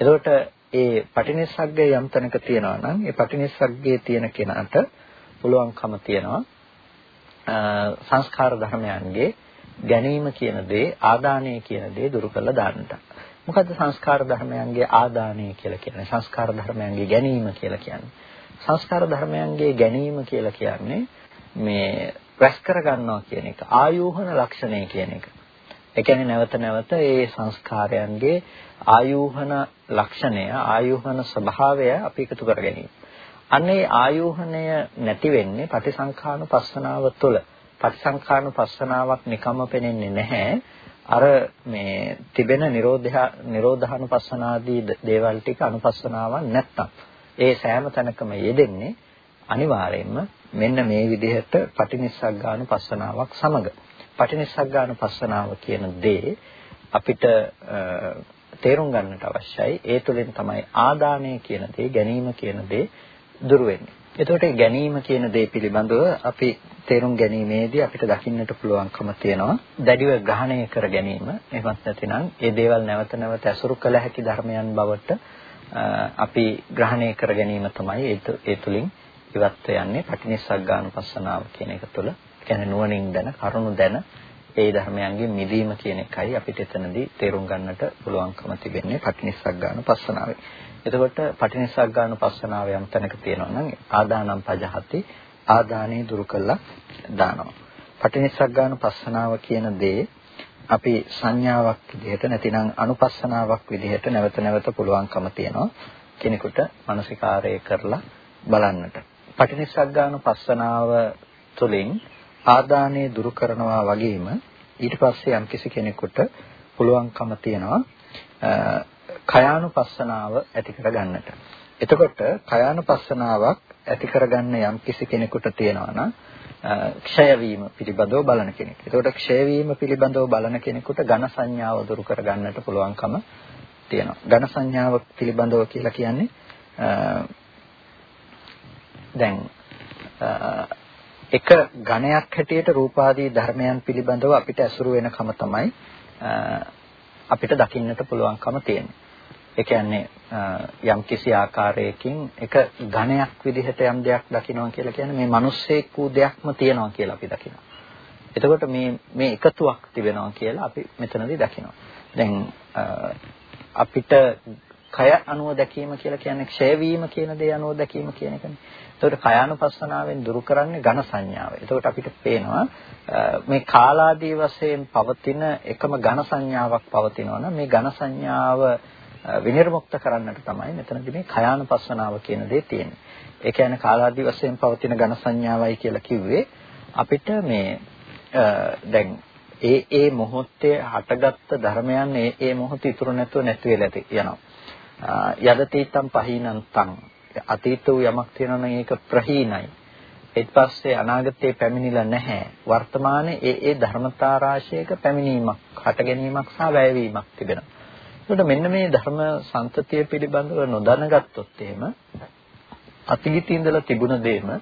එතකොට ඒ පටිනිස්සග්ගය යම් තැනක තියෙනවා නම් ඒ පටිනිස්සග්ගයේ තියෙන කෙනාට පුළුවන්කම තියෙනවා සංස්කාර ධර්මයන්ගේ ගැනීම කියන දේ ආදානය කියන දේ දුරු කරලා දාන්නට. මොකද්ද සංස්කාර ධර්මයන්ගේ ආදානය කියලා කියන්නේ? සංස්කාර ධර්මයන්ගේ ගැනීම කියලා කියන්නේ. සංස්කාර ධර්මයන්ගේ ගැනීම කියලා කියන්නේ මේ රැස් කර ගන්නවා කියන එක ආයෝහන ලක්ෂණය කියන එක. ඒ කියන්නේ නැවත නැවත ඒ සංස්කාරයන්ගේ ආයෝහන ලක්ෂණය ආයෝහන ස්වභාවය අපි එකතු කර ගැනීම. අන්න ඒ ආයෝහණය නැති වෙන්නේ පටිසංඛානුපස්සනාව තුළ. පටිසංඛානුපස්සනාවක් නිකම්ම පෙනෙන්නේ නැහැ. අර මේ තිබෙන නිරෝධය නිරෝධානුපස්සනාදී දේවල් ටික අනුපස්සනාවක් නැත්තම් ඒ සෑම තැනකම යෙදෙන්නේ අනිවාර්යයෙන්ම මෙන්න මේ විදිහට පටිනිස්සග්ගාන පස්සනාවක් සමග පටිනිස්සග්ගාන පස්සනාව කියන දේ අපිට තේරුම් ගන්නට අවශ්‍යයි ඒ තුළින් තමයි ආදානය කියන දේ ගැනීම කියන දේ දුර වෙන්නේ. එතකොට ගැනීම කියන දේ පිළිබඳව අපි තේරුම් ගැනීමේදී අපිට දකින්නට පුළුවන්කම තියෙනවා දැඩිව ග්‍රහණය කර ගැනීම. එහෙමත් නැතිනම් ඒ දේවල් නැවත නැවත ඇසුරු කළ හැකි ධර්මයන් බවට අපි ග්‍රහණය කර ගැනීම තමයි ඒ තුලින් ඉවත් යන්නේ පටිනිස්සග්ගානුපස්සනාව කියන එක තුළ. කියන්නේ නුවණින් දැන කරුණු දැන ඒ ධර්මයන්ගෙන් මිදීම කියන එකයි අපිට එතනදී තේරුම් ගන්නට පුළුවන්කම තිබෙන්නේ පටිනිස්සග්ගානුපස්සනාවේ. එතකොට පටිනිස්සග්ගානුපස්සනාව යම් තැනක තියෙනවා නම් ආදානම් පජහති ආදානේ දුරු කළා දානවා. පටිනිස්සග්ගානුපස්සනාව කියන දේ අපි සංඥාවක් විදිහට නැතිනම් අනුපස්සනාවක් විදිහට නැවත නැවත පුළුවන්කම තියෙනවා කෙනෙකුට මානසිකාරය කරලා බලන්නට. පටිනිස්සග්ගානුපස්සනාව තුළින් ආදානය දුරු කරනවා වගේම ඊට පස්සේ යම්කිසි කෙනෙකුට පුළුවන්කම තියනවා කයානුපස්සනාව ඇති කරගන්නට. එතකොට කයානුපස්සනාවක් ඇති කරගන්න යම්කිසි කෙනෙකුට තියෙනවා නම් ක්ෂය වීම පිළිබඳව බලන කෙනෙක්. එතකොට ක්ෂය වීම පිළිබඳව බලන කෙනෙකුට ඝන සංඥාව දුරු කරගන්නට පුළුවන්කම තියෙනවා. ඝන සංඥාව පිළිබඳව කියලා කියන්නේ දැන් එක ඝණයක් හැටියට රූපාදී ධර්මයන් පිළිබඳව අපිට ඇසුරු වෙනකම තමයි අපිට දකින්නට පුළුවන්කම තියෙන්නේ. ඒ කියන්නේ යම් කිසි ආකාරයකින් එක ඝණයක් විදිහට යම් දෙයක් දකිනවා කියලා කියන්නේ මේ මිනිස්සෙක් වූ දෙයක්ම තියෙනවා කියලා අපි දකිනවා. එතකොට මේ මේ එකතුවක් තිබෙනවා කියලා අපි මෙතනදී දකිනවා. දැන් අපිට කය අනුව දැකීම කියලා කියන්නේ ක්ෂය වීම කියන දේ අනුව දැකීම කියන එකනේ. එතකොට කයානුපස්සනාවෙන් දුරු කරන්නේ ඝන සංඥාව. එතකොට අපිට පේනවා මේ කාලාදී වශයෙන් පවතින එකම ඝන සංඥාවක් පවතිනවා නම් මේ ඝන සංඥාව විනිර්මුක්ත කරන්නට තමයි මෙතනදී මේ කයානුපස්සනාව කියන දේ තියෙන්නේ. ඒ කියන්නේ කාලාදී වශයෙන් පවතින ඝන සංඥාවයි කියලා කිව්වේ අපිට මේ දැන් ඒ ඒ මොහොතේ හටගත්ත ධර්මයන් ඒ ඒ මොහොතේ ඉතුරු නැතුව නැති වෙලා යනවා. යදතීතම් පහීනන්තං අතීත වූ යමක් තියෙනවා නම් ඒක ප්‍රහීනයි. ඊට පස්සේ අනාගතේ පැමිණිලා නැහැ. වර්තමානයේ ඒ ඒ ධර්මතා රාශියක පැමිණීමක්, හට ගැනීමක් සහ වැයවීමක් තිබෙනවා. ඒකට මෙන්න මේ ධර්ම සංතතිය පිළිබඳව නොදැනගත්තොත් එහෙම අතීතයේ ඉඳලා තිබුණ දේම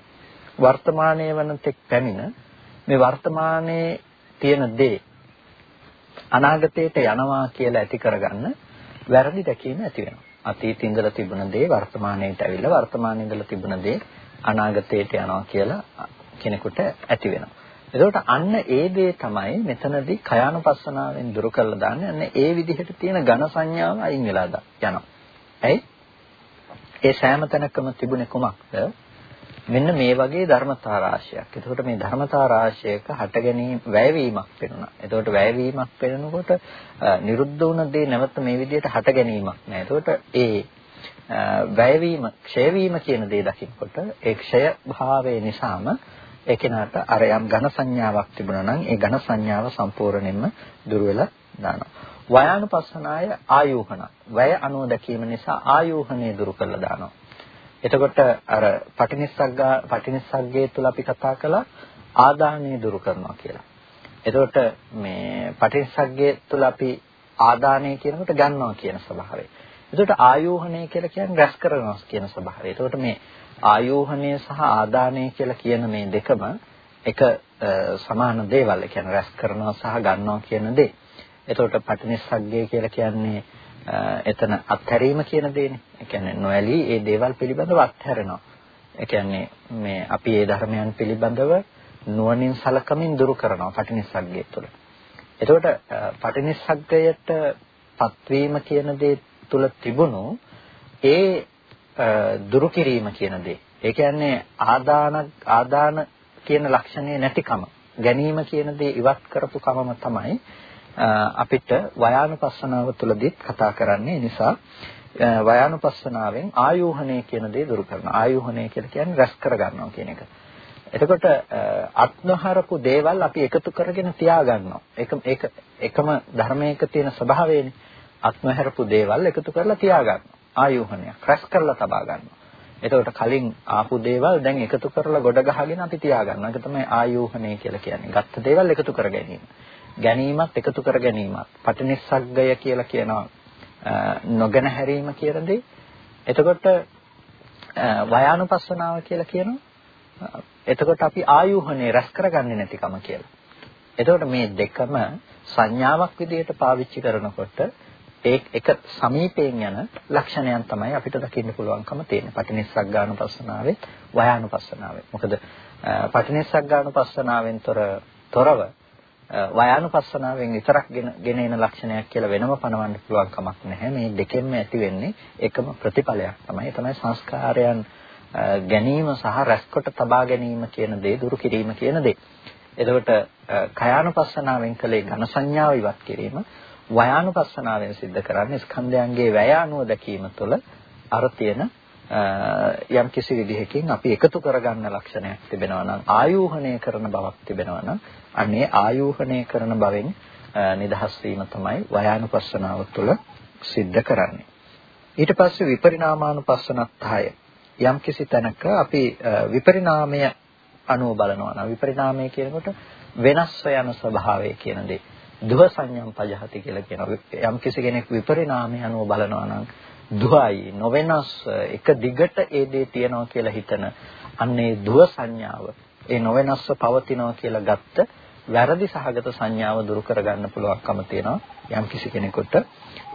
වර්තමානයේ වන තෙක් පැමිණ මේ වර්තමානයේ තියෙන දේ අනාගතයට යනවා කියලා ඇති කරගන්න වැරදි දැකීම ඇති වෙනවා. අතීත ඉඳලා තිබුණ දේ වර්තමානයට ඇවිල්ලා වර්තමානයේ ඉඳලා තිබුණ දේ අනාගතයට යනවා කියලා කෙනෙකුට ඇති වෙනවා. එතකොට අන්න ඒ දේ තමයි මෙතනදී කයානුපස්සනාවෙන් දුරු කරලා දාන්නේ. අන්න ඒ විදිහට තියෙන ඝන සංඥාව අයින් වෙලා යනවා. ඇයි? ඒ සෑම තැනකම තිබුණේ කුමක්ද? මෙන්න මේ වගේ ධර්මතා රාශියක්. එතකොට මේ ධර්මතා රාශියක හට ගැනීම වැයවීමක් වෙනවා. එතකොට වැයවීමක් වෙනකොට නිරුද්ධ වුණ දේ නැවත මේ විදිහට හට ගැනීමක් නෑ. එතකොට ඒ වැයවීම, ක්ෂය වීම කියන දේ දකිනකොට ඒ ක්ෂය භාවය නිසාම ඒ කෙනාට අර යම් ඝන සංඥාවක් තිබුණා නම් ඒ ඝන සංඥාව සම්පූර්ණයෙන්ම දුර වෙලා දානවා. වයානුපස්සනාය ආයෝහන. වැය අනුව දැකීම නිසා ආයෝහණය දුරු කරලා දානවා. එතකොට අර පටිනිස්සග්ගා පටිනිස්සග්ගේ තුල අපි කතා කළා ආදාහණය දුරු කරනවා කියලා. එතකොට මේ පටිනිස්සග්ගේ තුල අපි ආදානය කියනකොට ගන්නවා කියන ස්වභාවය. එතකොට ආයෝහණය කියලා කියන්නේ රැස් කරනවා කියන ස්වභාවය. එතකොට මේ ආයෝහණය සහ ආදානය කියලා කියන මේ දෙකම එක සමාන දේවල්. ඒ කියන්නේ රැස් කරනවා සහ ගන්නවා කියන දේ. එතකොට පටිනිස්සග්ගේ කියලා කියන්නේ එතන අත්හැරීම කියන දේනේ. ඒ කියන්නේ නොඇලී ඒ දේවල් පිළිබඳව අත්හැරෙනවා. ඒ කියන්නේ මේ අපි මේ ධර්මයන් පිළිබඳව නුවණින් සලකමින් දුරු කරනවා පටිනිස්සග්ගය තුළ. එතකොට පටිනිස්සග්ගයට පත්වීම කියන දේ තුල තිබුණු ඒ දුරු කිරීම කියන දේ. ඒ කියන්නේ ආදාන ආදාන කියන ලක්ෂණය නැතිකම ගැනීම කියන දේ ඉවත් කරපු කමම තමයි අපිට වයානුපස්සනාව තුළදීත් කතා කරන්නේ නිසා වයානුපස්සනාවෙන් ආයෝහණය කියන දේ දුරු කරනවා. ආයෝහණය කියලා කියන්නේ රැස් කරගන්නවා කියන එක. එතකොට අත්නහරපු දේවල් අපි එකතු කරගෙන තියාගන්නවා. ඒක ඒක එකම ධර්මයක තියෙන ස්වභාවයනේ. අත්නහරපු දේවල් එකතු කරලා තියාගන්නවා. ආයෝහණයක් රැස් කරලා තබා ගන්නවා. එතකොට කලින් ආපු දේවල් දැන් එකතු කරලා ගොඩ ගහගෙන අපි තියාගන්නවා. ඒක තමයි ආයෝහණය කියලා කියන්නේ. ගත්ත දේවල් එකතු කර ගැනීම. ගැනීමත් එකතු කර ගැනීමත් පටිනිස්සග්ගය කියලා කියනවා නොගෙන හැරීම කියන දේ. එතකොට වයානුපස්සනාව කියලා කියනවා. එතකොට අපි ආයුහනේ රැස් කරගන්නේ නැතිකම කියලා. එතකොට මේ දෙකම සංඥාවක් විදිහට පාවිච්චි කරනකොට ඒ එක සමීපයෙන් යන ලක්ෂණයන් තමයි අපිට දකින්න පුළුවන්කම තියෙන්නේ. පටිනිස්සග්ගානුපස්සනාවේ වයානුපස්සනාවේ. මොකද පටිනිස්සග්ගානුපස්සනාවෙන් තොර තොරව වයානුපස්සනාවෙන් විතරක් ගෙන එන ලක්ෂණයක් කියලා වෙනම පනවන්න පුළුවන් කමක් නැහැ. මේ දෙකෙන්ම ඇති වෙන්නේ එකම ප්‍රතිඵලයක් තමයි. තමයි සංස්කාරයන් ගැනීම සහ රැස්කොට තබා ගැනීම කියන දේ දුරු කිරීම කියන දේ. එතකොට කයානුපස්සනාවෙන් කලේ ඝන සංඥාව ඉවත් කිරීම වයානුපස්සනාවෙන් සිද්ධ කරන්නේ ස්කන්ධයන්ගේ වැය අනුව දැකීම තුළ අර තියෙන යම් කිසි විදිහකින් අපි එකතු කරගන්න ලක්ෂණයක් තිබෙනවා නම් ආයෝහණය කරන බවක් තිබෙනවා නම් අනේ ආයෝහණය කරන බවෙන් නිදහස් වීම තමයි වයානුපස්සනාව තුළ සිද්ධ කරන්නේ. ඊට පස්සේ විපරිණාමානුපස්සනත්හය යම් කිසි තැනක අපි විපරිණාමය අනුව බලනවා නම් විපරිණාමය කියනකොට වෙනස් යන ස්වභාවය කියන දේ දුහ සංයම් පජහති කියලා කියනවා. යම් කිසි කෙනෙක් විපරිණාමය අනුව බලනවා නම් දුහයි නොවෙනස් එක දිගට ඒ දේ තියනවා කියලා හිතන අන්නේ දුව සංඥාව ඒ නොවෙනස්ව පවතිනවා කියලා ගත්ත වැරදි සහගත සංඥාව දුරු කරගන්න පුළුවන්කම තියෙනවා යම් කිසි කෙනෙකුට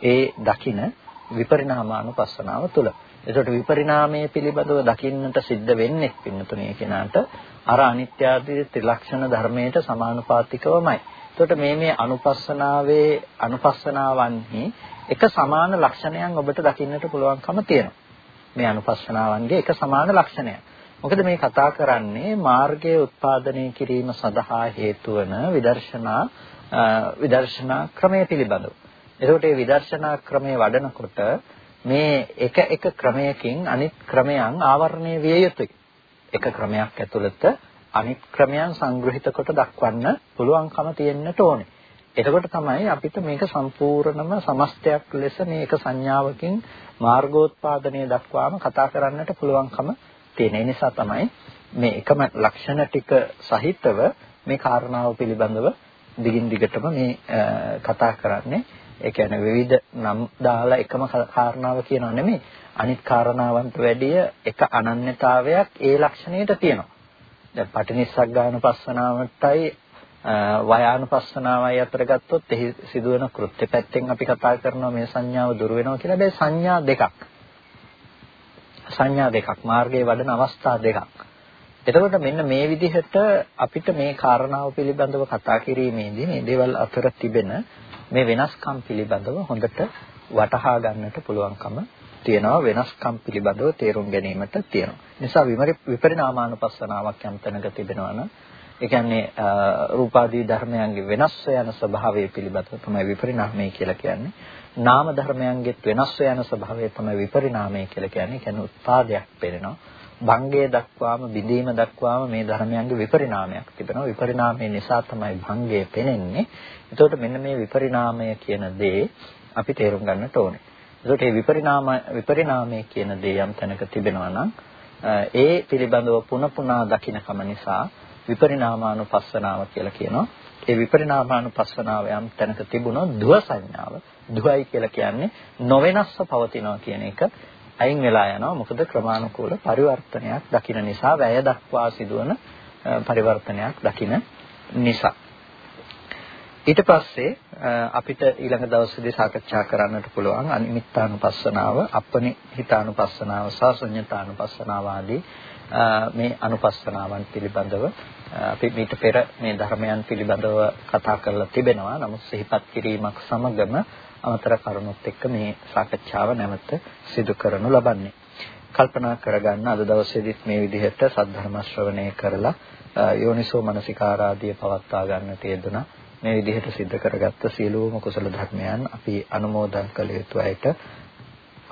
ඒ දකින විපරිණාමානුපස්සනාව තුළ. එතකොට විපරිණාමයේ පිළිබඳව දකින්නට සිද්ධ වෙන්නේ පින්නතුනේ කෙනාට අර අනිත්‍ය ආදී ත්‍රිලක්ෂණ ධර්මයට සමානුපාතිකවමයි. එතකොට මේ මේ අනුපස්සනාවේ අනුපස්සනාවන්හි එක සමාන ලක්ෂණයන් ඔබට දකින්නට පුළුවන්කම තියෙනවා. මේ අනුපස්සනාවන්ගේ එක සමාන ලක්ෂණයක්. මොකද මේ කතා කරන්නේ මාර්ගයේ උත්පාදනය කිරීම සඳහා හේතු වන විදර්ශනා විදර්ශනා ක්‍රමය පිළිබඳව. එතකොට මේ විදර්ශනා ක්‍රමය වඩනකොට මේ එක එක ක්‍රමයකින් අනිත් ක්‍රමයන් ආවරණය විය යුතුයි. එක ක්‍රමයක් ඇතුළත අනිත් ක්‍රමයන් සංග්‍රහිත කොට දක්වන්න පුළුවන්කම තියෙන්නට ඕනේ. එතකොට තමයි අපිට මේක සම්පූර්ණම සමස්තයක් ලෙස මේක සංඥාවකින් මාර්ගෝත්පාදනය දක්වාම කතා කරන්නට පුළුවන්කම තියෙන. ඒ නිසා තමයි මේ එකම ලක්ෂණ ටික සහිතව මේ කාරණාව පිළිබඳව දිගින් දිගටම මේ කතා කරන්නේ. ඒ කියන්නේ විවිධ නම් දාලා එකම කාරණාව කියනව නෙමෙයි. අනිත් කාරණාවන්ට වැඩිය එක අනන්‍යතාවයක් ඒ ලක්ෂණයට තියෙනවා. දැන් පටිනිස්සග්ගානුපස්සනාවටයි වයානුපස්සනාවයි අතර ගත්තොත් එහි සිදුවන කෘත්‍ය පැත්තෙන් අපි කතා කරනවා මේ සංඥාව දුර වෙනවා කියලා. හැබැයි සංඥා දෙකක්. සංඥා දෙකක් මාර්ගයේ වඩන අවස්ථා දෙකක්. එතකොට මෙන්න මේ විදිහට අපිට මේ කාරණාව පිළිබඳව කතා කිරීමේදී මේ දේවල් අතර තිබෙන මේ වෙනස්කම් පිළිබඳව හොඳට වටහා ගන්නට පුළුවන්කම තියෙනවා වෙනස්කම් පිළිබඳව තේරුම් ගැනීමට තියෙනවා. නිසා විපරිණාමානුපස්සනාවක් යම් තැනක තිබෙනවා නම් ඒ කියන්නේ රූපාදී ධර්මයන්ගේ වෙනස් යන ස්වභාවය පිළිබඳව තමයි විපරිණාමය කියලා කියන්නේ. නාම ධර්මයන්ගෙත් වෙනස් යන ස්වභාවය තමයි විපරිණාමය කියලා කියන්නේ. කියන්නේ උත්පාදයක් පෙරෙනවා. භංගය දක්වාම බිඳීම දක්වාම මේ ධර්මයන්ගේ විපරිණාමයක් තිබෙනවා. විපරිණාමය නිසා තමයි භංගය පෙනෙන්නේ. එතකොට මෙන්න මේ විපරිණාමය කියන දේ අපි තේරුම් ගන්නට ඕනේ. එතකොට මේ විපරිණාම විපරිණාමය කියන දේ යම් තැනක තිබෙනවා නම් ඒ පිළිබඳව පුන පුනා දකින්නකම නිසා විපරිණාමානුපස්සනාව කියලා කියනවා. ඒ විපරිණාමානුපස්සනාව යම් තැනක තිබුණොත් දුව සංඥාව දුවයි කියලා කියන්නේ නොවෙනස්ව පවතිනවා කියන එක අයින් වෙලා යනවා. මොකද ක්‍රමානුකූල පරිවර්තනයක් දකින්න නිසා වැය දක්වා සිදුවන පරිවර්තනයක් දකින්න නිසා. ඊට පස්සේ අපිට ඊළඟ දවසේදී සාකච්ඡා කරන්නට පුළුවන් අනිමිත්තානුපස්සනාව, අපනිහිතානුපස්සනාව, සාසඤ්ඤතානුපස්සනාව ආදී මේ අනුපස්සනාවන් පිළිබඳව අපි මීට පෙර මේ ධර්මයන් පිළිබඳව කතා කරලා තිබෙනවා. නමුත් සිහිපත් කිරීමක් සමගම අමතර කරුණුත් එක්ක මේ සාකච්ඡාව නැවත සිදු කරනු ලබන්නේ. කල්පනා කරගන්න අද දවසේදීත් මේ විදිහට සද්ධර්ම ශ්‍රවණය කරලා යෝනිසෝ මනසිකාරාදිය පවත්වා ගන්නට යෙදුණා. මේ විදිහට සිද්ධ කරගත්ත සියලුම කුසල ධර්මයන් අපි අනුමෝදන් කළ යුතු අයට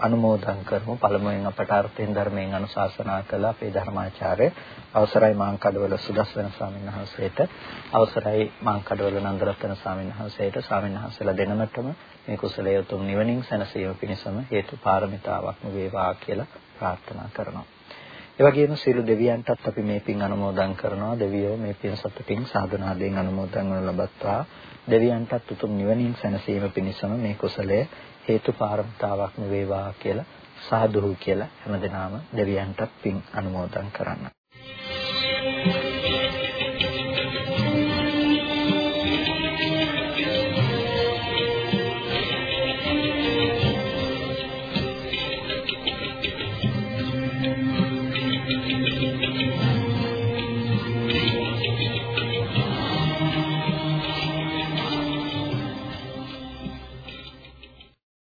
අනුමෝදන් කරමු. පළමුවෙන් අපට අර්ථයෙන් ධර්මයෙන් අනුශාසනා කළ අපේ ධර්මාචාර්ය. අවසරයි මාංකඩවල සුදස්වන ස්වාමීන් වහන්සේට අවසරයි මාංකඩවල නන්දරත්න ස්වාමීන් වහන්සේට ස්වාමීන් වහන්සේලා දෙනමතම මේ කුසලයේ උතුම් නිවනින් සැනසීම පිණිසම හේතු පාරමිතාවක්ම වේවා කියලා ප්‍රාර්ථනා කරනවා. ඒ වගේම සියලු දෙවියන්ටත් අපි මේ පින් අනුමෝදන් කරනවා. දෙවියෝ මේ පින් සතුටින් සාධනාවෙන් අනුමෝදන් වනු ලබත්වා. දෙවියන්ටත් උතුම් නිවනින් සැනසීම පිණිසම මේ කුසලය හේතු පාරමිතාවක්ම වේවා කියලා සාදුහු කියලා හැමදෙනාම දෙවියන්ටත් පින් අනුමෝදන් කරන්න.